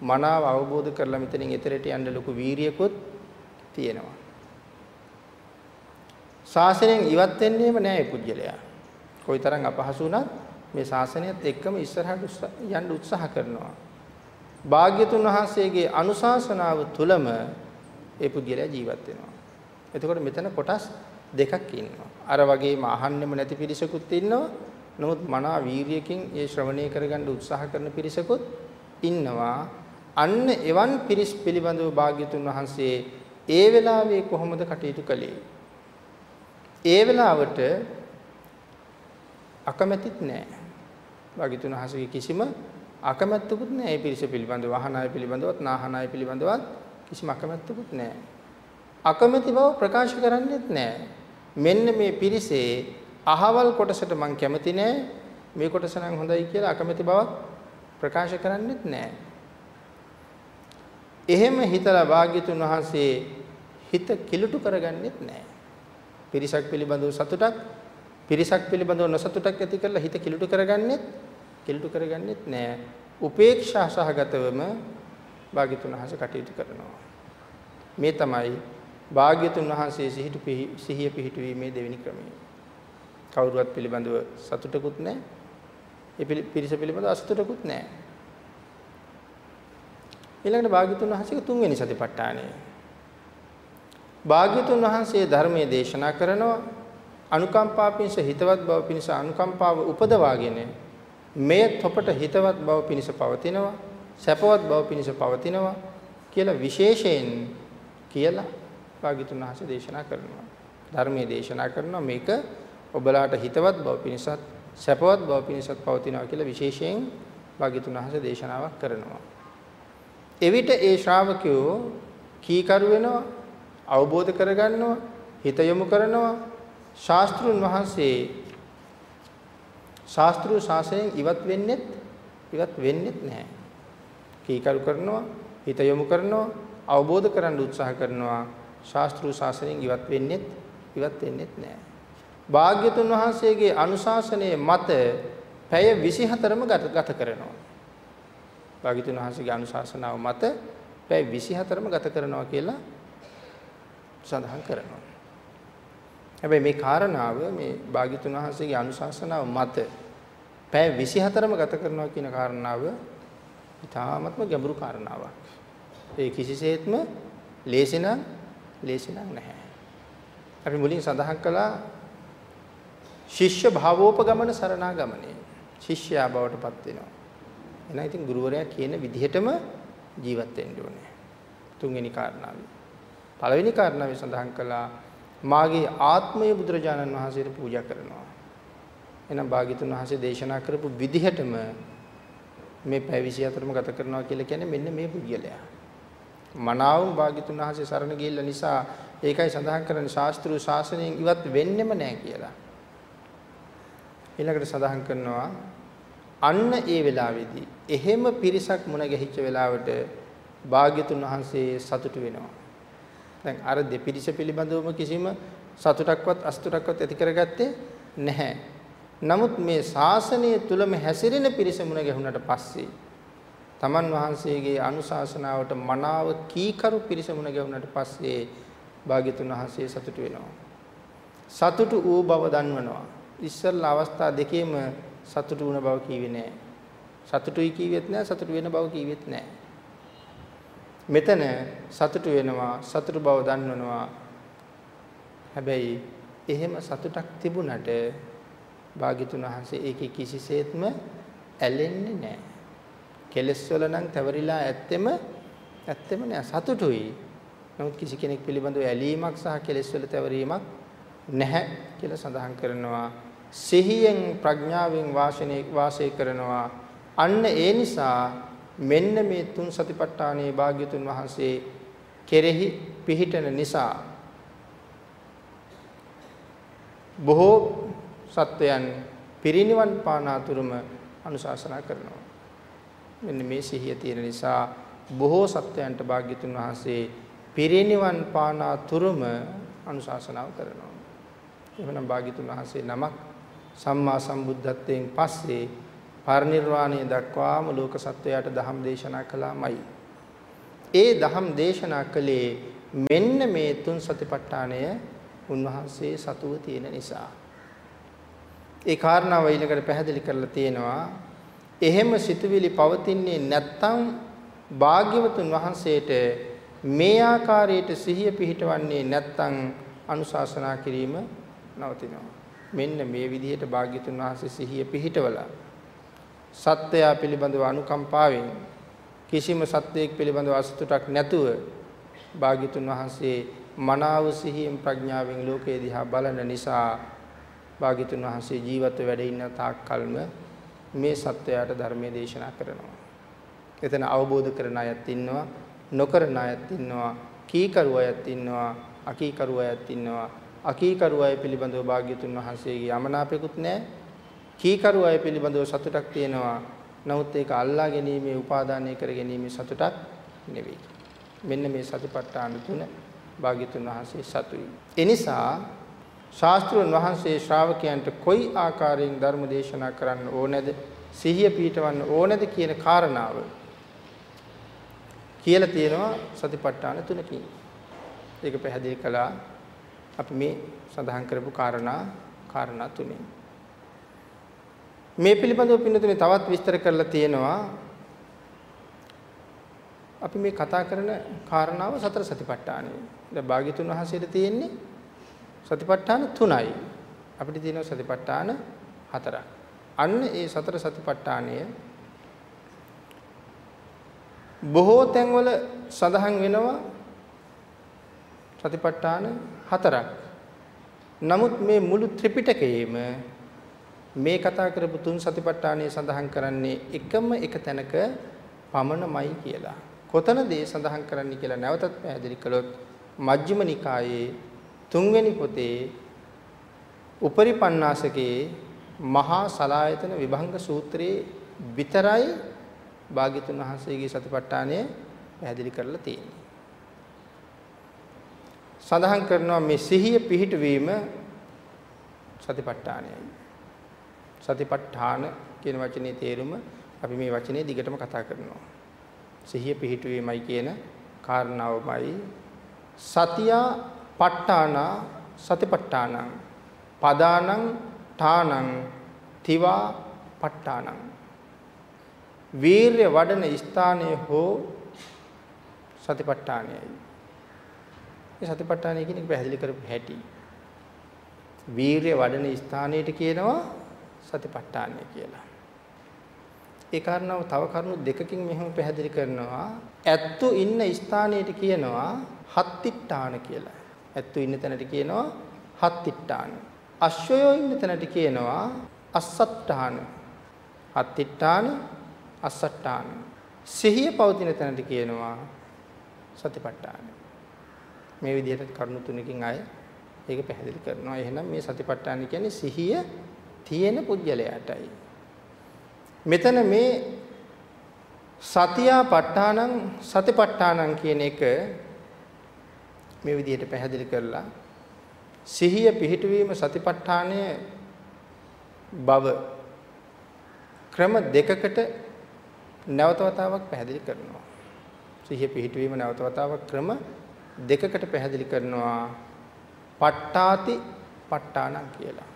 මනාව අවබෝධ කරලා මෙතනින් එතරට යන්න ලොකු වීරියකුත් තියෙනවා. ශාසනයෙන් ඉවත් වෙන්නේම නෑ මේ පුජ්‍යලයා. කොයිතරම් අපහසු වුණත් මේ ශාසනයත් එක්කම ඉස්සරහට යන්න උත්සාහ කරනවා. භාග්‍යතුන් වහන්සේගේ අනුශාසනාව තුලම ඒ පුජ්‍යලයා ජීවත් වෙනවා. එතකොට මෙතන කොටස් දෙකක් ඉන්නවා. අර වගේම අහන්නෙම නැති පිරිසකුත් ඉන්නවා. නමුත් මනා වීරියකින් ඒ ශ්‍රවණය කරගන්න උත්සාහ කරන පිරිසකුත් ඉන්නවා. අන්න එවන් පිරිස් පිළිබඳව භාග්‍යතුන් වහන්සේ ඒ වෙලාවේ කොහොමද කටයුතු කළේ? ඒ වෙලාවට අකමැතිත් නැහැ. භාග්‍යතුන් වහන්සේගේ කිසිම අකමැත්තකුත් නැහැ. ඒ පිරිස පිළිබඳව අහන අය පිළිබඳවත් නාහන අය පිළිබඳවත් කිසිම අකමැත්තකුත් නැහැ. අකමැති බව ප්‍රකාශ කරන්නේත් නැහැ. මෙන්න මේ පිරිසේ අහවල් කොටසට මං කැමති නෑ මේ කොටස නම් හොඳයි කියලා අකමැති බවක් ප්‍රකාශ කරන්නේත් නෑ. එහෙම හිතලා වාග්යතුන් වහන්සේ හිත කිලුට කරගන්නෙත් නෑ. පිරිසක් පිළිබඳව සතුටක් පිරිසක් පිළිබඳව නොසතුටක් ඇති කරලා හිත කිලුට කරගන්නෙත් කිලුට කරගන්නෙත් නෑ. උපේක්ෂා සහගතවම වාග්යතුන් වහන්සේ කටයුතු කරනවා. මේ තමයි භාග්‍යතුන් වහන්සේ සිහිටු සිහිය පිහිටුවීමේ දෙවෙනි ක්‍රමය. කවුරුවත් පිළිබඳව සතුටකුත් නැහැ. ඒ පිරිස පිළිබඳව අසතුටකුත් නැහැ. ඊළඟට භාග්‍යතුන් වහන්සේගේ තුන්වෙනි සතිපට්ඨානය. භාග්‍යතුන් වහන්සේ ධර්මයේ දේශනා කරනවා අනුකම්පා පිණිස හිතවත් බව පිණිස අනුකම්පාව උපදවාගෙන මේ තොපට හිතවත් බව පිණිස පවතිනවා සැපවත් බව පිණිස පවතිනවා කියලා විශේෂයෙන් කියලා භාග්‍යතුන් වහන්සේ දේශනා කරනවා. ධර්මයේ දේශනා කරනවා මේක ඔබලාට හිතවත් බව පිණිසත් සැපවත් බව පිණිසත් පවතිනවා කියලා විශේෂයෙන් භාග්‍යතුන් වහන්සේ දේශනාවක් කරනවා. එවිට ඒ ශ්‍රාවකයෝ කීකරු වෙනවා අවබෝධ කරගන්නවා හිත යොමු කරනවා ශාස්ත්‍රුන් වහන්සේ ශාස්ත්‍රීය ශාසනයෙන් ඉවත් වෙන්නෙත් ඉවත් වෙන්නෙත් නැහැ. කීකරු කරනවා හිත යොමු කරනවා අවබෝධ කරගන්න උත්සාහ කරනවා ශාස්ත්‍රීය ශාසනයෙන් ඉවත් වෙන්නේත් ඉවත් වෙන්නේත් නැහැ. භාග්‍යතුන් වහන්සේගේ අනුශාසනයේ මත පැය 24ම ගත කරනවා. භාග්‍යතුන් වහන්සේගේ අනුශාසනාව මත පැය 24ම ගත කරනවා කියලා සඳහන් කරනවා. හැබැයි මේ කාරණාව මේ භාග්‍යතුන් වහන්සේගේ අනුශාසනාව මත පැය 24ම ගත කරනවා කියන කාරණාව ඉතාමත්ම ගැඹුරු කාරණාවක්. ඒ කිසිසේත්ම ලේසි නම් ලේසි නම් නැහැ. අපි මුලින් සඳහන් කළා ශිෂ්‍ය භාවෝපගමන සරණාගමනේ. ශිෂ්‍යයා බවට පත් වෙනවා. එහෙනම් ඉතින් ගුරුවරයා කියන විදිහටම ජීවත් වෙන්න ඕනේ. තුන්වෙනි කාරණාව. පළවෙනි කාරණාවේ සඳහන් කළා මාගේ ආත්මය බුදුරජාණන් වහන්සේට පූජා කරනවා. එහෙනම් භාග්‍යතුන් වහන්සේ දේශනා කරපු විදිහටම මේ පැය 24ම ගත කරනවා කියලා කියන්නේ මෙන්න මේ පුද්ගලයා. මනාවම භාග්‍යතුන් වහන්සේ සරණ ගිහිල්ලා නිසා ඒකයි සඳහන් කරන්නේ ශාස්ත්‍රීය ශාසනයෙන් ඉවත් වෙන්නෙම නැහැ කියලා. ඊළඟට සඳහන් කරනවා අන්න ඒ වෙලාවේදී එහෙම පිරිසක් මුණ ගැහිච්ච වෙලාවට භාග්‍යතුන් වහන්සේ සතුටු වෙනවා. දැන් අර දෙපිරිස පිළිබඳවම කිසිම සතුටක්වත් අසතුටක්වත් ඇති කරගත්තේ නැහැ. නමුත් මේ ශාසනය තුලම හැසිරෙන පිරිස මුණ ගැහුණට පස්සේ තමන් වහන්සේගේ අනුශාසනාවට මනාව කීකරු පිරිසමුණ ගැවුනට පස්සේ භාග්‍යතුන් වහන්සේ සතුටු වෙනවා. සතුටු වූ බව දන්වනවා. ඉස්සල්ලා අවස්ථා දෙකේම සතුටු වුණ බව කීවේ නෑ. සතුටුයි කීවෙත් නෑ සතුටු වෙන බව කීවෙත් නෑ. මෙතන සතුටු වෙනවා සතුටු බව දන්වනවා. හැබැයි එහෙම සතුටක් තිබුණට භාග්‍යතුන් වහන්සේ ඒකේ කිසිසේත්ම ඇලෙන්නේ නැහැ. කෙලස් වල නම් තවරිලා ඇත්තෙම ඇත්තෙම නෑ සතුටුයි. නමුත් කිසි කෙනෙක් පිළිබඳව ඇලීමක් සහ කෙලස් වල තවරීමක් නැහැ කියලා සඳහන් කරනවා. සිහියෙන් ප්‍රඥාවෙන් වාසනේ වාසය කරනවා. අන්න ඒ නිසා මෙන්න මේ තුන් සතිපට්ඨානයේ භාග්‍යතුන් වහන්සේ කෙරෙහි පිහිටන නිසා බොහෝ සත්වයන් පිරිනිවන් පානාතුරුම අනුශාසනා කරනවා. මෙන්න මේ සිහිය තියෙන නිසා බොහෝ සත්වයන්ට භාග්‍යතුන් වහන්සේ පිරිනිවන් පානාතුරුම අනුශාසනාව කරනවා. එහෙනම් භාග්‍යතුන් වහන්සේ නමක් සම්මා සම්බුද්ධත්වයෙන් පස්සේ පරිනිර්වාණය දක්වාම ලෝක සත්වයාට ධම් දේශනා කළාමයි. ඒ ධම් දේශනා කළේ මෙන්න මේ තුන් සතිපට්ඨානය උන්වහන්සේ සතුව තියෙන නිසා. ඒ කාරණාව ඊළඟට පැහැදිලි කරලා තියෙනවා. එහෙම සිතුවිලි පවතින්නේ නැත්තම් භාග්‍යවතුන් වහන්සේට මේ ආකාරයට සිහිය පිහිටවන්නේ නැත්තම් අනුශාසනා කිරීම නවතිනවා. මෙන්න මේ විදිහට භාග්‍යතුන් වහන්සේ සිහිය පිහිටවලා සත්‍යය පිළිබඳව අනුකම්පාවෙන් කිසිම සත්‍යයක් පිළිබඳව අසතුටක් නැතුව භාග්‍යතුන් වහන්සේ මනාව සිහියෙන් ප්‍රඥාවෙන් ලෝකේ දිහා බලන නිසා භාග්‍යතුන් වහන්සේ ජීවිත වැඩ ඉන්න තාක් කල්ම මේ සත්‍යයට ධර්මයේ දේශනා කරනවා. එතන අවබෝධ කරන අයත් ඉන්නවා, නොකරන අයත් ඉන්නවා, කීකරු අයත් ඉන්නවා, අකීකරු අයත් ඉන්නවා. අකීකරු අය පිළිබඳව භාග්‍යතුන් වහන්සේගේ යමනාපෙකුත් නැහැ. කීකරු අය පිළිබඳව සතුටක් තියෙනවා. නමුත් ඒක අල්ලා ගැනීමේ උපාදානය කර ගැනීමේ සතුටක් නෙවෙයි. මෙන්න මේ සතිපට්ඨාන තුන භාග්‍යතුන් වහන්සේ සතුයි. එනිසා ශාස්ත්‍රඥ වහන්සේ ශ්‍රාවකයන්ට කොයි ආකාරයෙන් ධර්ම දේශනා කරන්න ඕනේද සිහිය පිහිටවන්න ඕනේද කියන කාරණාව කියලා තියෙනවා සතිපට්ඨාන තුනකින්. ඒක පැහැදිලි කළා අපි මේ සඳහන් කරපු කාරණා කාරණා තුනේ. මේ පිළිබඳව පින්නතුනේ තවත් විස්තර කරලා තියෙනවා. අපි මේ කතා කරන කාරණාව සතර සතිපට්ඨානයි. දැන් භාග්‍යතුන් වහන්සේට තියෙන්නේ සතිපට්ඨාන තුනයි. අපිට තියෙනවා සතිපට්ඨාන හතරක්. අන්න ඒ සතර සතිපට්ඨානය බොහෝ තැන්වල සඳහන් වෙනවා සතිපට්ඨාන හතරක්. නමුත් මේ මුළු ත්‍රිපිටකයේම මේ කතා කරපු තුන් සතිපට්ඨානය සඳහන් කරන්නේ එකම එක තැනක පමණමයි කියලා. කොතනද ඒ සඳහන් කරන්නේ කියලා නැවතත් පැහැදිලි කළොත් මජ්ක්‍ධිම නිකායේ තුන්වෙනි පොතේ උපරිපන්නාසකේ මහා සලායතන විභංග සූත්‍රයේ විතරයි භාග්‍යතුන් වහන්සේගේ සතිපට්ඨානය පැහැදිලි කරලා තියෙන්නේ. සඳහන් කරනවා මේ සිහිය පිහිටවීම සතිපට්ඨානයයි. සතිපට්ඨාන කියන වචනේ තේරුම අපි මේ වචනේ දිගටම කතා කරනවා. සිහිය පිහිටුවීමයි කියන කාරණාවමයි සතියා ප ဋ ාණා සතිපට්ඨානං පදානං ඨානං තිවා ප ဋ ාණං වීර්ය වඩන ස්ථානයේ හෝ සතිපට්ඨානයයි මේ සතිපට්ඨානය කියන එක පැහැදිලි කරපු හැටි වීර්ය වඩන ස්ථානයට කියනවා සතිපට්ඨානය කියලා ඒ කාරණාව තව කරුණු දෙකකින් මෙහෙම පැහැදිලි කරනවා. ඇත්තු ඉන්න ස්ථානයට කියනවා හත්තිට්ඨාන කියලා. ඇත්තු ඉන්න තැනට කියනවා හත්තිට්ඨාන. අශ්වයෝ ඉන්න තැනට කියනවා අස්සට්ඨාන. හත්තිට්ඨාන අස්සට්ඨාන. සිහිය පවතින තැනට කියනවා සතිපට්ඨාන. මේ විදිහට කරුණු තුනකින් අය ඒක පැහැදිලි කරනවා. එහෙනම් මේ සතිපට්ඨාන කියන්නේ සිහිය තියෙන පුජ්‍යලයටයි. මෙතන මේ සතියා ප ဋ ාණං සතිපට්ඨානං කියන එක මේ විදිහට පැහැදිලි කරලා සිහිය පිහිටුවීම සතිපට්ඨානය බව ක්‍රම දෙකකට නැවත වතාවක් පැහැදිලි කරනවා. සිහිය පිහිටුවීම නැවත වතාවක් ක්‍රම දෙකකට පැහැදිලි කරනවා. පට්ටාති පට්ටාණං කියලා.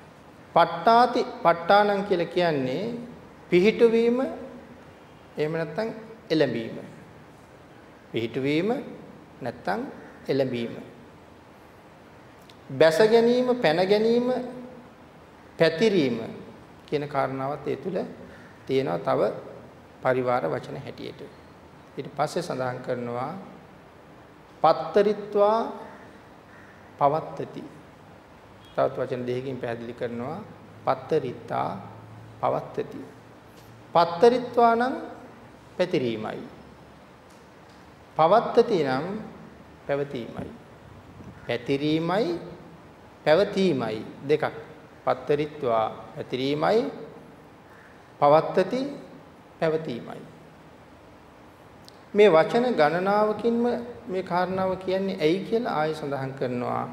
පට්ටාති පට්ටාණං කියලා කියන්නේ පිහිටුවීම එහෙම නැත්නම් එළඹීම. පිහිටුවීම නැත්නම් එළඹීම. බැස ගැනීම, පැන ගැනීම, පැතිරීම කියන කාරණාවත් ඒ තුල තියෙනවා තව පරිවාර වචන හැටියට. ඊට පස්සේ සඳහන් කරනවා පත්තරිත්වා පවත්තති. තවත් වචන දෙකකින් පැහැදිලි කරනවා පත්තරිත්තා පවත්තති. පත්තරිත්වා නම් පැතිරීමයි. පවත්තති නම් පැවතීමයි. පැතිරීමයි පැවතීමයි දෙකක්. පත්තරිත්වා පැතිරීමයි පවත්තති පැවතීමයි. මේ වචන ගණනාවකින්ම මේ කාරණාව කියන්නේ ඇයි කියලා ආයෙ සඳහන් කරනවා.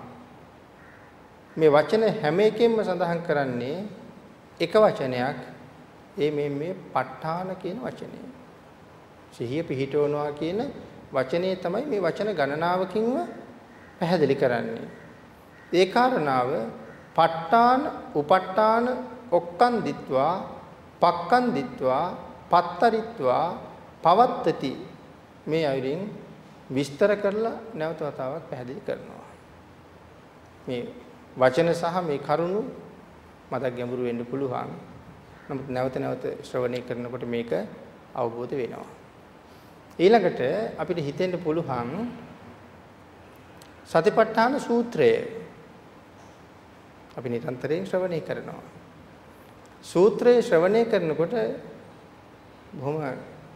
මේ වචන හැම එකෙන්ම සඳහන් කරන්නේ එක වචනයක්. ඒ මේ මේ ප ဋ ාණ කියන වචනේ. සිහිය පිහිටවනවා කියන වචනේ තමයි මේ වචන ගණනාවකින්ම පැහැදිලි කරන්නේ. ඒ කාරණාව ප ဋ ාණ, උප ဋ ාණ, ඔක්කන් දිත්වා, පක්කන් දිත්වා, පත්තරිත්වා, පවත්තති මේ අයුරින් විස්තර කරලා නැවත වතාවක් පැහැදිලි කරනවා. මේ වචන සහ මේ කරුණු මතක් ගැඹුරු වෙන්න පුළුවන්. නමුත් නැවත නැවත ශ්‍රවණය කරනකොට මේක අවබෝධ වෙනවා. ඊළඟට අපිට හිතෙන්න පුළුවන් සතිපට්ඨාන සූත්‍රය අපි නිරන්තරයෙන් ශ්‍රවණය කරනවා. සූත්‍රය ශ්‍රවණය කරනකොට බොහොම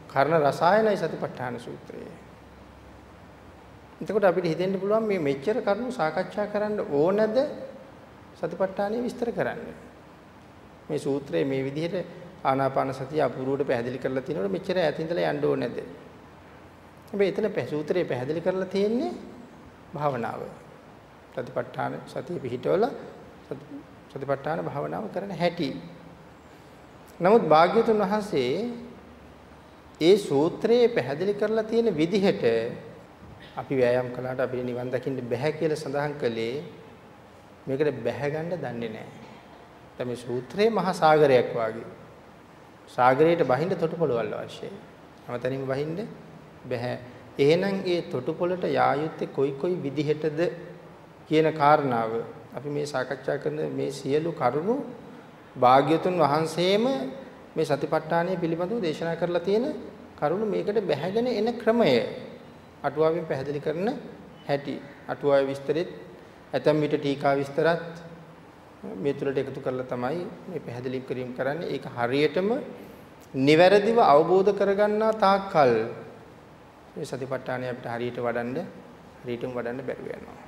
කර්ණ රසායනයි සතිපට්ඨාන සූත්‍රය. එතකොට අපිට හිතෙන්න පුළුවන් මේ මෙච්චර කරුණු සාකච්ඡා කරන්න ඕනද සතිපට්ඨානෙ විස්තර කරන්න. මේ සූත්‍රයේ මේ විදිහට ආනාපාන සතිය අපූර්වට පැහැදිලි කරලා තිනකොට මෙච්චර ඈත ඉඳලා යන්න ඕනේ නැද්ද? හැබැයි එතන සූත්‍රයේ පැහැදිලි කරලා තියෙන්නේ භාවනාව. සතිපට්ඨාන සතිය පිහිටවල සතිපට්ඨාන භාවනාව කරන හැටි. නමුත් භාග්‍යතුන් වහන්සේ ඒ සූත්‍රයේ පැහැදිලි කරලා තියෙන විදිහට අපි වෑයම් කළාට අපිට නිවන් දකින්න බැහැ කියලා සඳහන් කළේ මේකට බැහැ ගන්න දන්නේ නැහැ. දැන් මේ සූත්‍රයේ මහා සාගරයක් වාගේ. සාගරයට බහින්න තොටුපළවල් අවශ්‍යයි. හැමතැනින්ම බහින්න බැහැ. එහෙනම් ඒ තොටුපළට යා යුත්තේ කොයි කොයි විදිහටද කියන කාරණාව? අපි මේ සාකච්ඡා කරන මේ සියලු කරුණු භාග්‍යතුන් වහන්සේම මේ සතිපට්ඨානය පිළිබඳව දේශනා කරලා තියෙන කරුණු මේකට බැහැගෙන එන ක්‍රමය අටුවාවෙන් පැහැදිලි කරන හැටි. අටුවාවේ විස්තරෙත් ඇතම් විට ටීකා විස්තරත් මේ තුලට එකතු කරලා තමයි මේ පැහැදිලි කිරීම කරන්නේ. ඒක හරියටම නිවැරදිව අවබෝධ කරගන්නා තාක්කල් මේ සතිපට්ඨානය අපිට හරියට වඩන්න හරියටම වඩන්න බැරුව යනවා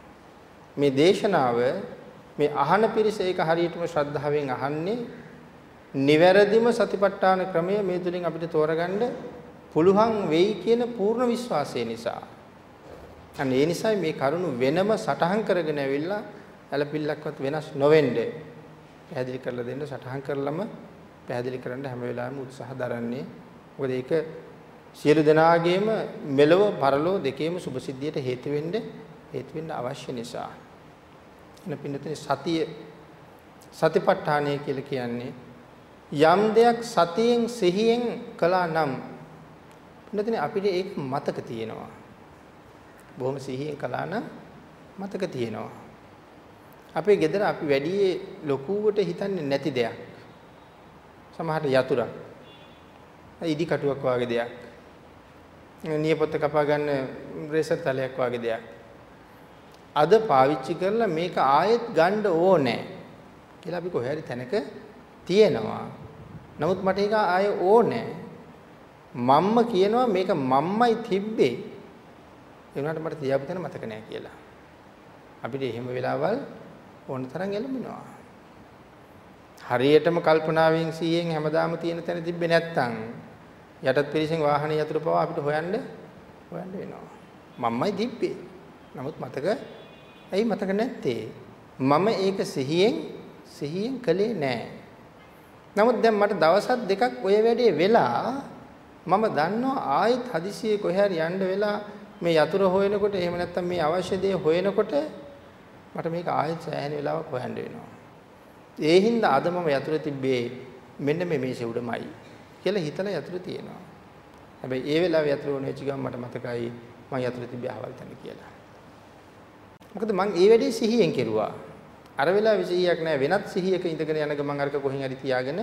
මේ දේශනාව මේ අහන පිරිස ඒක හරියටම ශ්‍රද්ධාවෙන් අහන්නේ නිවැරදිම සතිපට්ඨාන ක්‍රමය මේ තුලින් අපිට තෝරගන්න පුළුවන් වෙයි කියන පූර්ණ විශ්වාසය නිසා. අන්න ඒ නිසායි මේ කරුණු වෙනම සටහන් කරගෙන ඇවිල්ලා ඇලපිල්ලක්වත් වෙනස් නොවෙන්න පැහැදිලි කරලා දෙන්න සටහන් කරලම පැහැදිලි කරන්න හැම වෙලාවෙම උත්සාහ දරන්නේ. මොකද ඒක සියලු දෙනාගේම මෙලව පරලෝ දෙකේම සුභසිද්ධියට හේතු වෙන්න හේතු වෙන්න අවශ්‍ය නිසා. එන පින්නතේ සතිය සතිපට්ඨානය කියලා කියන්නේ යම් දෙයක් සතියෙන් සිහියෙන් කළා නම් පින්නතේ අපිට ඒක මතක තියෙනවා. බොහොම සිහියෙන් කළා නම් මතක තියෙනවා. අපේ ගෙදර අපි වැඩි ලොකුවට හිතන්නේ නැති දෙයක්. සමහරට යතුරක්. ඉදි කටුවක් වගේ දෙයක්. නියපොත්ත කපා ගන්න රේසර් තලයක් වගේ දෙයක්. අද පාවිච්චි කරලා මේක ආයෙත් ගන්න ඕනේ කියලා අපි කොහේ හරි තැනක තියෙනවා. නමුත් මට ඒක ආයෙ ඕනේ. මම්ම කියනවා මේක මම්මයි තිබ්බේ. ඒ වුණාට මට තියාපු තැන මතක නෑ කියලා. අපිට එහෙම වෙලාවල් ඕන තරම් එළඹෙනවා. හරියටම කල්පනාවෙන් සීයෙන් හැමදාම තියෙන තැන තිබ්බේ නැත්තම් යටත් පිරිසෙන් වාහනේ යතුරු පවා අපිට හොයන්න හොයන්න වෙනවා. මම්මයි තිබ්බේ. නමුත් මතක ඇයි මතක නැත්තේ? මම ඒක සිහියෙන් සිහියෙන් කළේ නෑ. නමුත් දැන් මට දවසක් දෙකක් ඔය වැඩේ වෙලා මම දන්නවා ආයෙත් හදිසියෙ කොහේ හරි යන්න වෙලා මේ යතුරු හොයනකොට එහෙම නැත්නම් මේ අවශ්‍ය දේ හොයනකොට මට මේක ආයෙත් සෑහෙන වෙලාවක් හොයන්න වෙනවා. ඒ හින්දා අද මම යතුරු තිබ්බේ මෙන්න මේ මේසෙ උඩමයි කියලා හිතලා යතුරු තියෙනවා. හැබැයි ඒ වෙලාවේ යතුරු ඕන වෙච්ච ගමන් මට මතකයි මම යතුරු තිබ්බේ අහවල් තැන කියලා. මොකද මං ඒ වැඩේ සිහියෙන් කෙරුවා. අර වෙලාවේ සිහියක් නැහැ වෙනත් සිහියක ඉඳගෙන යන ගමන් අරක කොහෙන් හරි තියාගෙන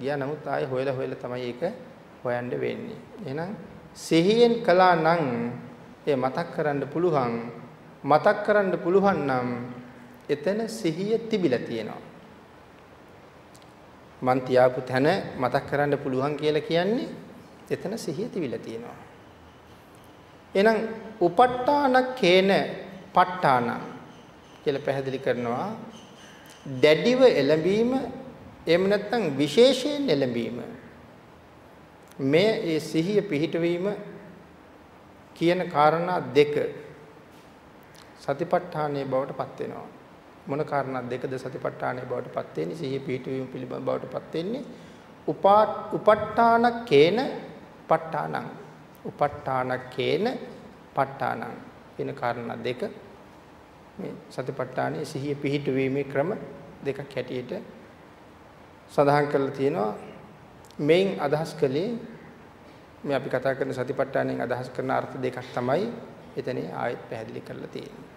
ගියා. නමුත් ආයේ හොයලා හොයලා තමයි ඒක හොයන්න වෙන්නේ. එහෙනම් සිහියෙන් කළා නම් ඒ මතක් කරන්න පුළුවන්. මතක් කරන්න පුළුවන් නම් එතන සිහිය තිබිලා තියෙනවා. මන් තියාපු තැන මතක් කරන්න පුළුවන් කියලා කියන්නේ එතන සිහිය තිබිලා තියෙනවා. එහෙනම් උප ဋ ාණ කේන ප ဋ ාණ කියලා පැහැදිලි කරනවා. දැඩිව එළඹීම එහෙම නැත්නම් විශේෂයෙන් එළඹීම. මේ ඒ සිහිය පිහිටවීම කියන කාරණා දෙක සතිපට්ඨානයේ බවට පත් වෙනවා. මොන කාරණා දෙකද සතිපට්ඨානයේ බවට පත් වෙන්නේ සිහිය පිහිටවීම පිළිබඳ බවට පත් වෙන්නේ උපා උපට්ඨාන කේන ප ဋ ාණං උපට්ඨාන කේන ප ဋ ාණං කියන කාරණා දෙක මේ සතිපට්ඨානයේ සිහිය පිහිටුවීමේ ක්‍රම දෙකක් හැටියට සඳහන් කරලා තියෙනවා. මේන් අදහස් කළේ මේ අපි කතා කරන සතිපට්ඨානයෙන් අදහස් කරන අර්ථ දෙකක් තමයි එතන ආයෙත් පැහැදිලි කරලා තියෙන්නේ.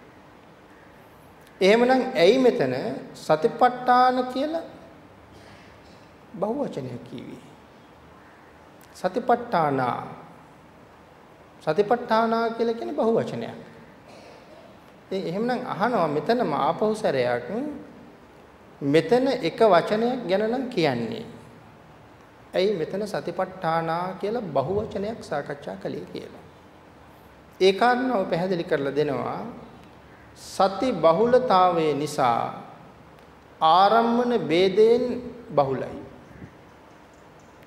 එහෙමනම් ඇයි මෙතන සතිපට්ඨාන කියලා බහුවචනයක් කිව්වේ? සතිපට්ඨානා සතිපට්ඨානා කියලා කියන්නේ බහුවචනයක්. ඉතින් එහෙමනම් අහනවා මෙතනම ආපහු සැරයක් මෙතන එක වචනයක් ගැන නම් කියන්නේ. ඇයි මෙතන සතිපට්ඨානා කියලා බහුවචනයක් සාකච්ඡා කළේ කියලා. ඒ කාරණාව පැහැදිලි කරලා දෙනවා සති බහුලතාවය නිසා ආරම්මන ભેදයෙන් බහුලයි.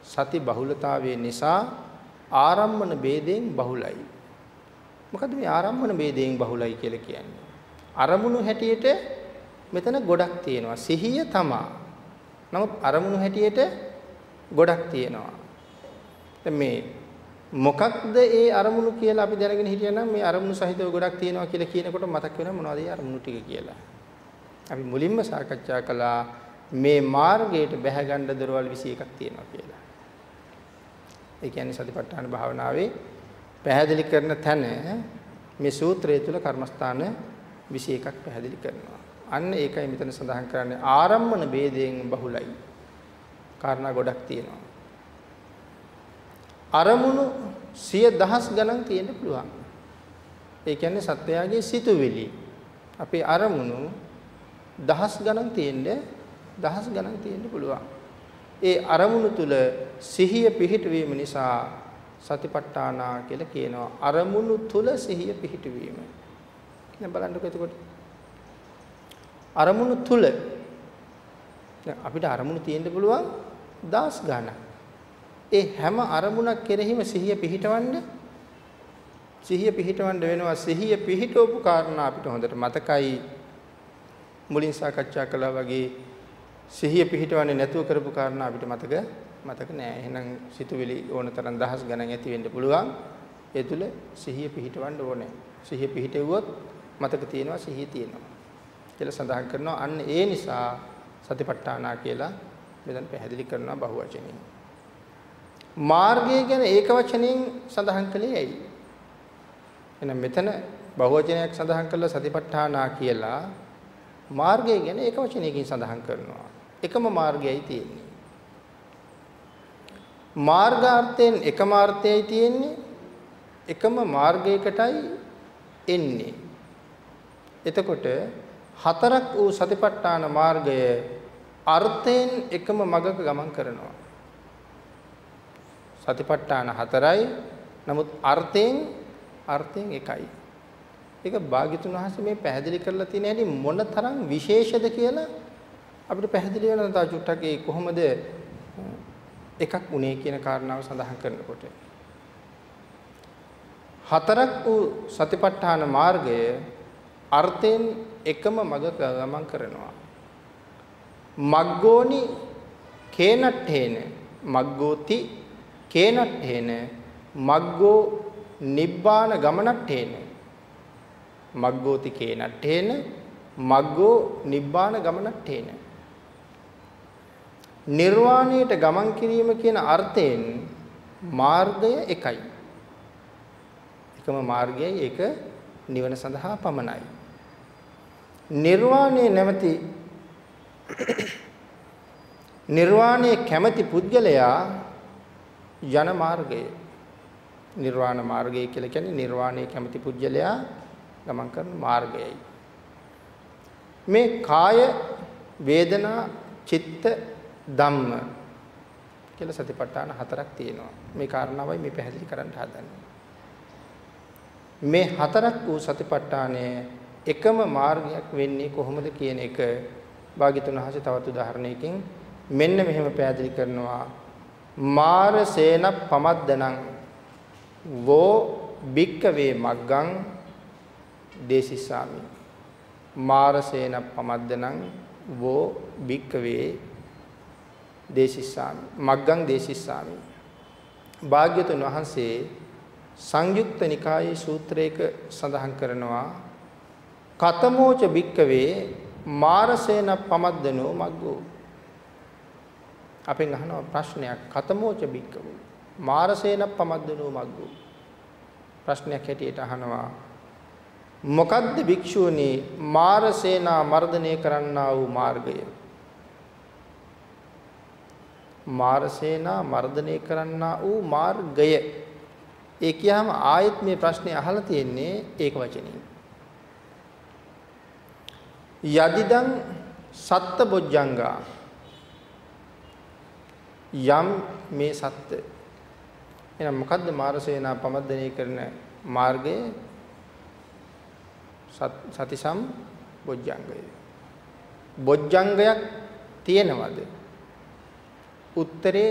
සති බහුලතාවය නිසා ආරම්මන ભેදයෙන් බහුලයි. මොකද මේ ආරම්මන ભેදයෙන් බහුලයි කියලා කියන්නේ? අරමුණු හැටියට මෙතන ගොඩක් තියෙනවා. සිහිය තමා. නමුත් අරමුණු හැටියට ගොඩක් තියෙනවා. දැන් මේ මොකක්ද ඒ අරමුණු කියලා අපි දැනගෙන හිටියනම් මේ අරමුණු සහිතව ගොඩක් තියෙනවා කියලා කියනකොට මතක් වෙනවා මොනවද ඒ අරමුණු ටික කියලා. අපි මුලින්ම සාකච්ඡා කළා මේ මාර්ගයට බැහැ ගන්න දරවල් 21ක් තියෙනවා කියලා. ඒ කියන්නේ සතිපට්ඨාන භාවනාවේ පැහැදිලි කරන තැන මේ සූත්‍රය තුල කර්මස්ථාන 21ක් පැහැදිලි කරනවා. අන්න ඒකයි මෙතන සඳහන් කරන්නේ ආරම්මන ભેදයෙන් බහුලයි. කාරණා ගොඩක් තියෙනවා. අරමුණු සිය දහස් ගණන් තියෙන්න පුළුවන්. ඒ කියන්නේ සත්‍යයගේ සිතුවිලි. අපේ අරමුණු දහස් ගණන් තියෙන්න දහස් ගණන් තියෙන්න පුළුවන්. ඒ අරමුණු තුල සිහිය පිහිටවීම නිසා සතිපට්ඨානා කියලා කියනවා. අරමුණු තුල සිහිය පිහිටවීම. දැන් බලන්නකෝ එතකොට. අරමුණු තුල දැන් අපිට අරමුණු තියෙන්න පුළුවන් දහස් ගණන්. ඒ හැම අරමුණක් කෙරෙහිම සිහිය පිහිටවන්න සිහිය පිහිටවන්න වෙනවා. සිහිය පිහිටවපු කාරණා අපිට හොඳට මතකයි. මුලින් සාකච්ඡා කළා වගේ සිහිය පිහිටවන්නේ නැතුව කරපු කාරණා අපිට මතක මතක නෑ. එහෙනම් සිතුවිලි ඕන තරම් දහස් ගණන් ඇති වෙන්න පුළුවන්. ඒ තුල සිහිය පිහිටවන්න ඕනේ. සිහිය පිහිටෙව්වොත් මතක තියෙනවා සිහිය තියෙනවා. කියලා සඳහන් කරනවා. අන්න ඒ නිසා සතිපට්ඨානා කියලා මෙතන පැහැදිලි කරනවා බහුවචනෙන්. මාර්ගය ගැන ඒක වචනෙන් සඳහන් කළේ ඇයි? එහෙනම් මෙතන බහුවචනයක් සඳහන් කළා සතිපට්ඨානා කියලා මාර්ගය ගැන ඒක වචනයකින් සඳහන් කරනවා. එකම මාර්ගයයි තියෙන්නේ. මාර්ගාර්ථයෙන් එකම අර්ථයයි තියෙන්නේ. එකම මාර්ගයකටයි එන්නේ. එතකොට හතරක් වූ සතිපට්ඨාන මාර්ගය අර්ථයෙන් එකම මගක ගමන් කරනවා. සතිපට්ඨාන හතරයි. නමුත් අර්ථයෙන් අර්ථයෙන් එකයි. ඒක භාග්‍යතුන් වහන්සේ මේ පැහැදිලි කරලා තියෙන හැටි මොන තරම් විශේෂද කියලා අපිට පැහැදිලි වෙනවා තා චුට්ටක් ඒ කොහොමද එකක් උනේ කියන කාරණාව සඳහන් කරනකොට හතරක් වූ සතිපට්ඨාන මාර්ගය අර්ථයෙන් එකම මඟ ගමන් කරනවා මග්ගෝනි කේනට්ඨේන මග්ගෝති කේනට්ඨේන මග්ගෝ නිබ්බාන ගමනට්ඨේන මග්ගෝති කේනට්ඨේන මග්ගෝ නිබ්බාන ගමනට්ඨේන නිර්වාණයට ගමන් කිරීම කියන අර්ථයෙන් මාර්ගය එකයි. එකම මාර්ගයයි ඒක නිවන සඳහා පමණයි. නිර්වාණය නැමැති [COUGHS] නිර්වාණය කැමැති පුද්ගලයා යන මාර්ගය නිර්වාණ මාර්ගය කියලා කියන්නේ නිර්වාණය කැමැති පුද්ගලයා ගමන් කරන මාර්ගයයි මේ කාය වේදනා චිත්ත ධම්ම කියලා සතිපට්ඨාන හතරක් තියෙනවා. මේ කාරණාවයි මේ පැහැදිලි කරන්න හදන්නේ. මේ හතරක් වූ සතිපට්ඨානය එකම මාර්ගයක් වෙන්නේ කොහොමද කියන එක භාග්‍යතුන් වහන්සේ තවත් උදාහරණයකින් මෙන්න මෙහෙම පැහැදිලි කරනවා. මාර සේන පමද්දනං වෝ භික්කවේ මග්ගං දේසිසාමි මාරසේන පමද්දනං වෝ භික්කවේ දේශිස්සාමි මග්ගං දේශිස්සාමි භාග්‍යතුන් වහන්සේ සංයුක්ත නිකායේ සූත්‍රයක සඳහන් කරනවා කතමෝච භික්කවේ මාරසේන පමද්දනෝ මග්ගෝ. අපෙන් අහනවා ප්‍රශ්නයක්. කතමෝච භික්කවේ මාරසේන පමද්දනෝ මග්ගෝ? ප්‍රශ්නයක් හැටියට අහනවා. මොකද්ද භික්ෂුවනි මාරසේනා මර්ධනය කරන්නා වූ මාර්ගය? මාරසේනා මර්ධනය කරන්නා වූ මාර්ගය? ඒ කියහම ආයෙත් මේ ප්‍රශ්නේ අහලා තියෙන්නේ ඒක වචනින් යදිදං සත්ත බොජ්ජංගා යම් මේ සත්ත එහෙනම් මොකද්ද මාරසේනා පමද්දනය කරන මාර්ගය සතිසම් බොජ්ජංගය බොජ්ජංගයක් තියෙනවද උත්තරේ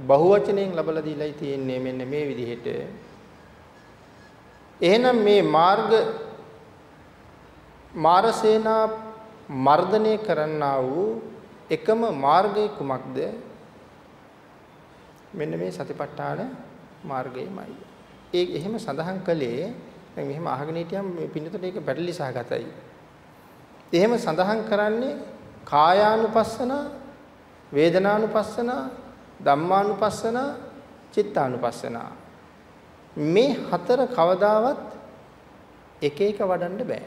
බහුවචනයෙන් ලබලා දීලායි තියෙන්නේ මෙන්න මේ විදිහට. එහෙනම් මේ මාර්ග මාරසේනා මර්ධනය කරන්නා වූ එකම මාර්ගය කුමක්ද? මෙන්න මේ සතිපට්ඨාන මාර්ගයමයි. ඒ එහෙම සඳහන් කළේ දැන් මෙහෙම අහගෙන හිටියම මේ පින්නතට ඒක පැටලි සහගතයි. එහෙම සඳහන් කරන්නේ කායානුපස්සනා වේදනානුපස්සන ධම්මානුපස්සන චිත්තානුපස්සන. මේ හතර කවදාවත් එක එක වඩන්න බෑ.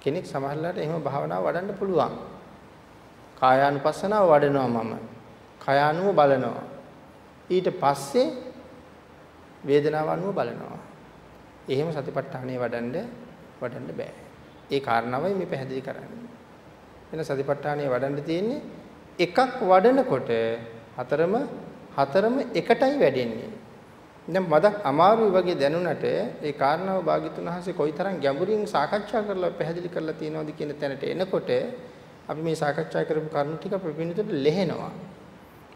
කෙනෙක් සමහරලාට එහෙම භාවනාව වඩන්න පුළුවන්. කායානුපස්සනාව වඩනවා මම. කයානුව බලනවා. ඊට පස්සේ වේදනාව අනුව බලනවා එහෙම සතිපට්ඨානෙ වඩන්න වඩන්න බෑ ඒ කාරණාවයි මේ පැහැදිලි කරන්නේ එන සතිපට්ඨානෙ වඩන්න තියෙන්නේ එකක් වඩනකොට හතරම හතරම එකටයි වැඩෙන්නේ. දැන් මදක් අමාරුයි වගේ දැනුණට ඒ කාරණාව භාග්‍යතුන් වහන්සේ කොයිතරම් ගැඹුරින් සාකච්ඡා කරලා පැහැදිලි කරලා තියෙනවද කියන තැනට එනකොට අපි මේ සාකච්ඡා කරපු කරුණු ටික ප්‍රපිනිතට ලෙහෙනවා.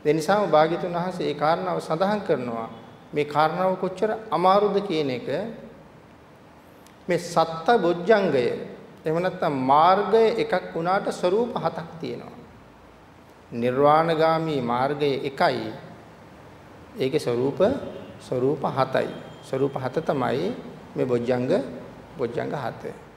ඒ නිසාම භාග්‍යතුන් වහන්සේ ඒ කාරණාව සඳහන් කරනවා. මේ කාරණාව කොච්චර අමාරුද කියන එක මේ සත්ත බොජ්ජංගය එහෙම නැත්නම් මාර්ගය එකක් වුණාට ස්වરૂප හතක් තියෙනවා. නිර්වාණගාමී මාර්ගය එකයි. ඒකේ ස්වરૂප ස්වરૂප හතයි. ස්වરૂප හත තමයි මේ බොජ්ජංග බොජ්ජංග හතේ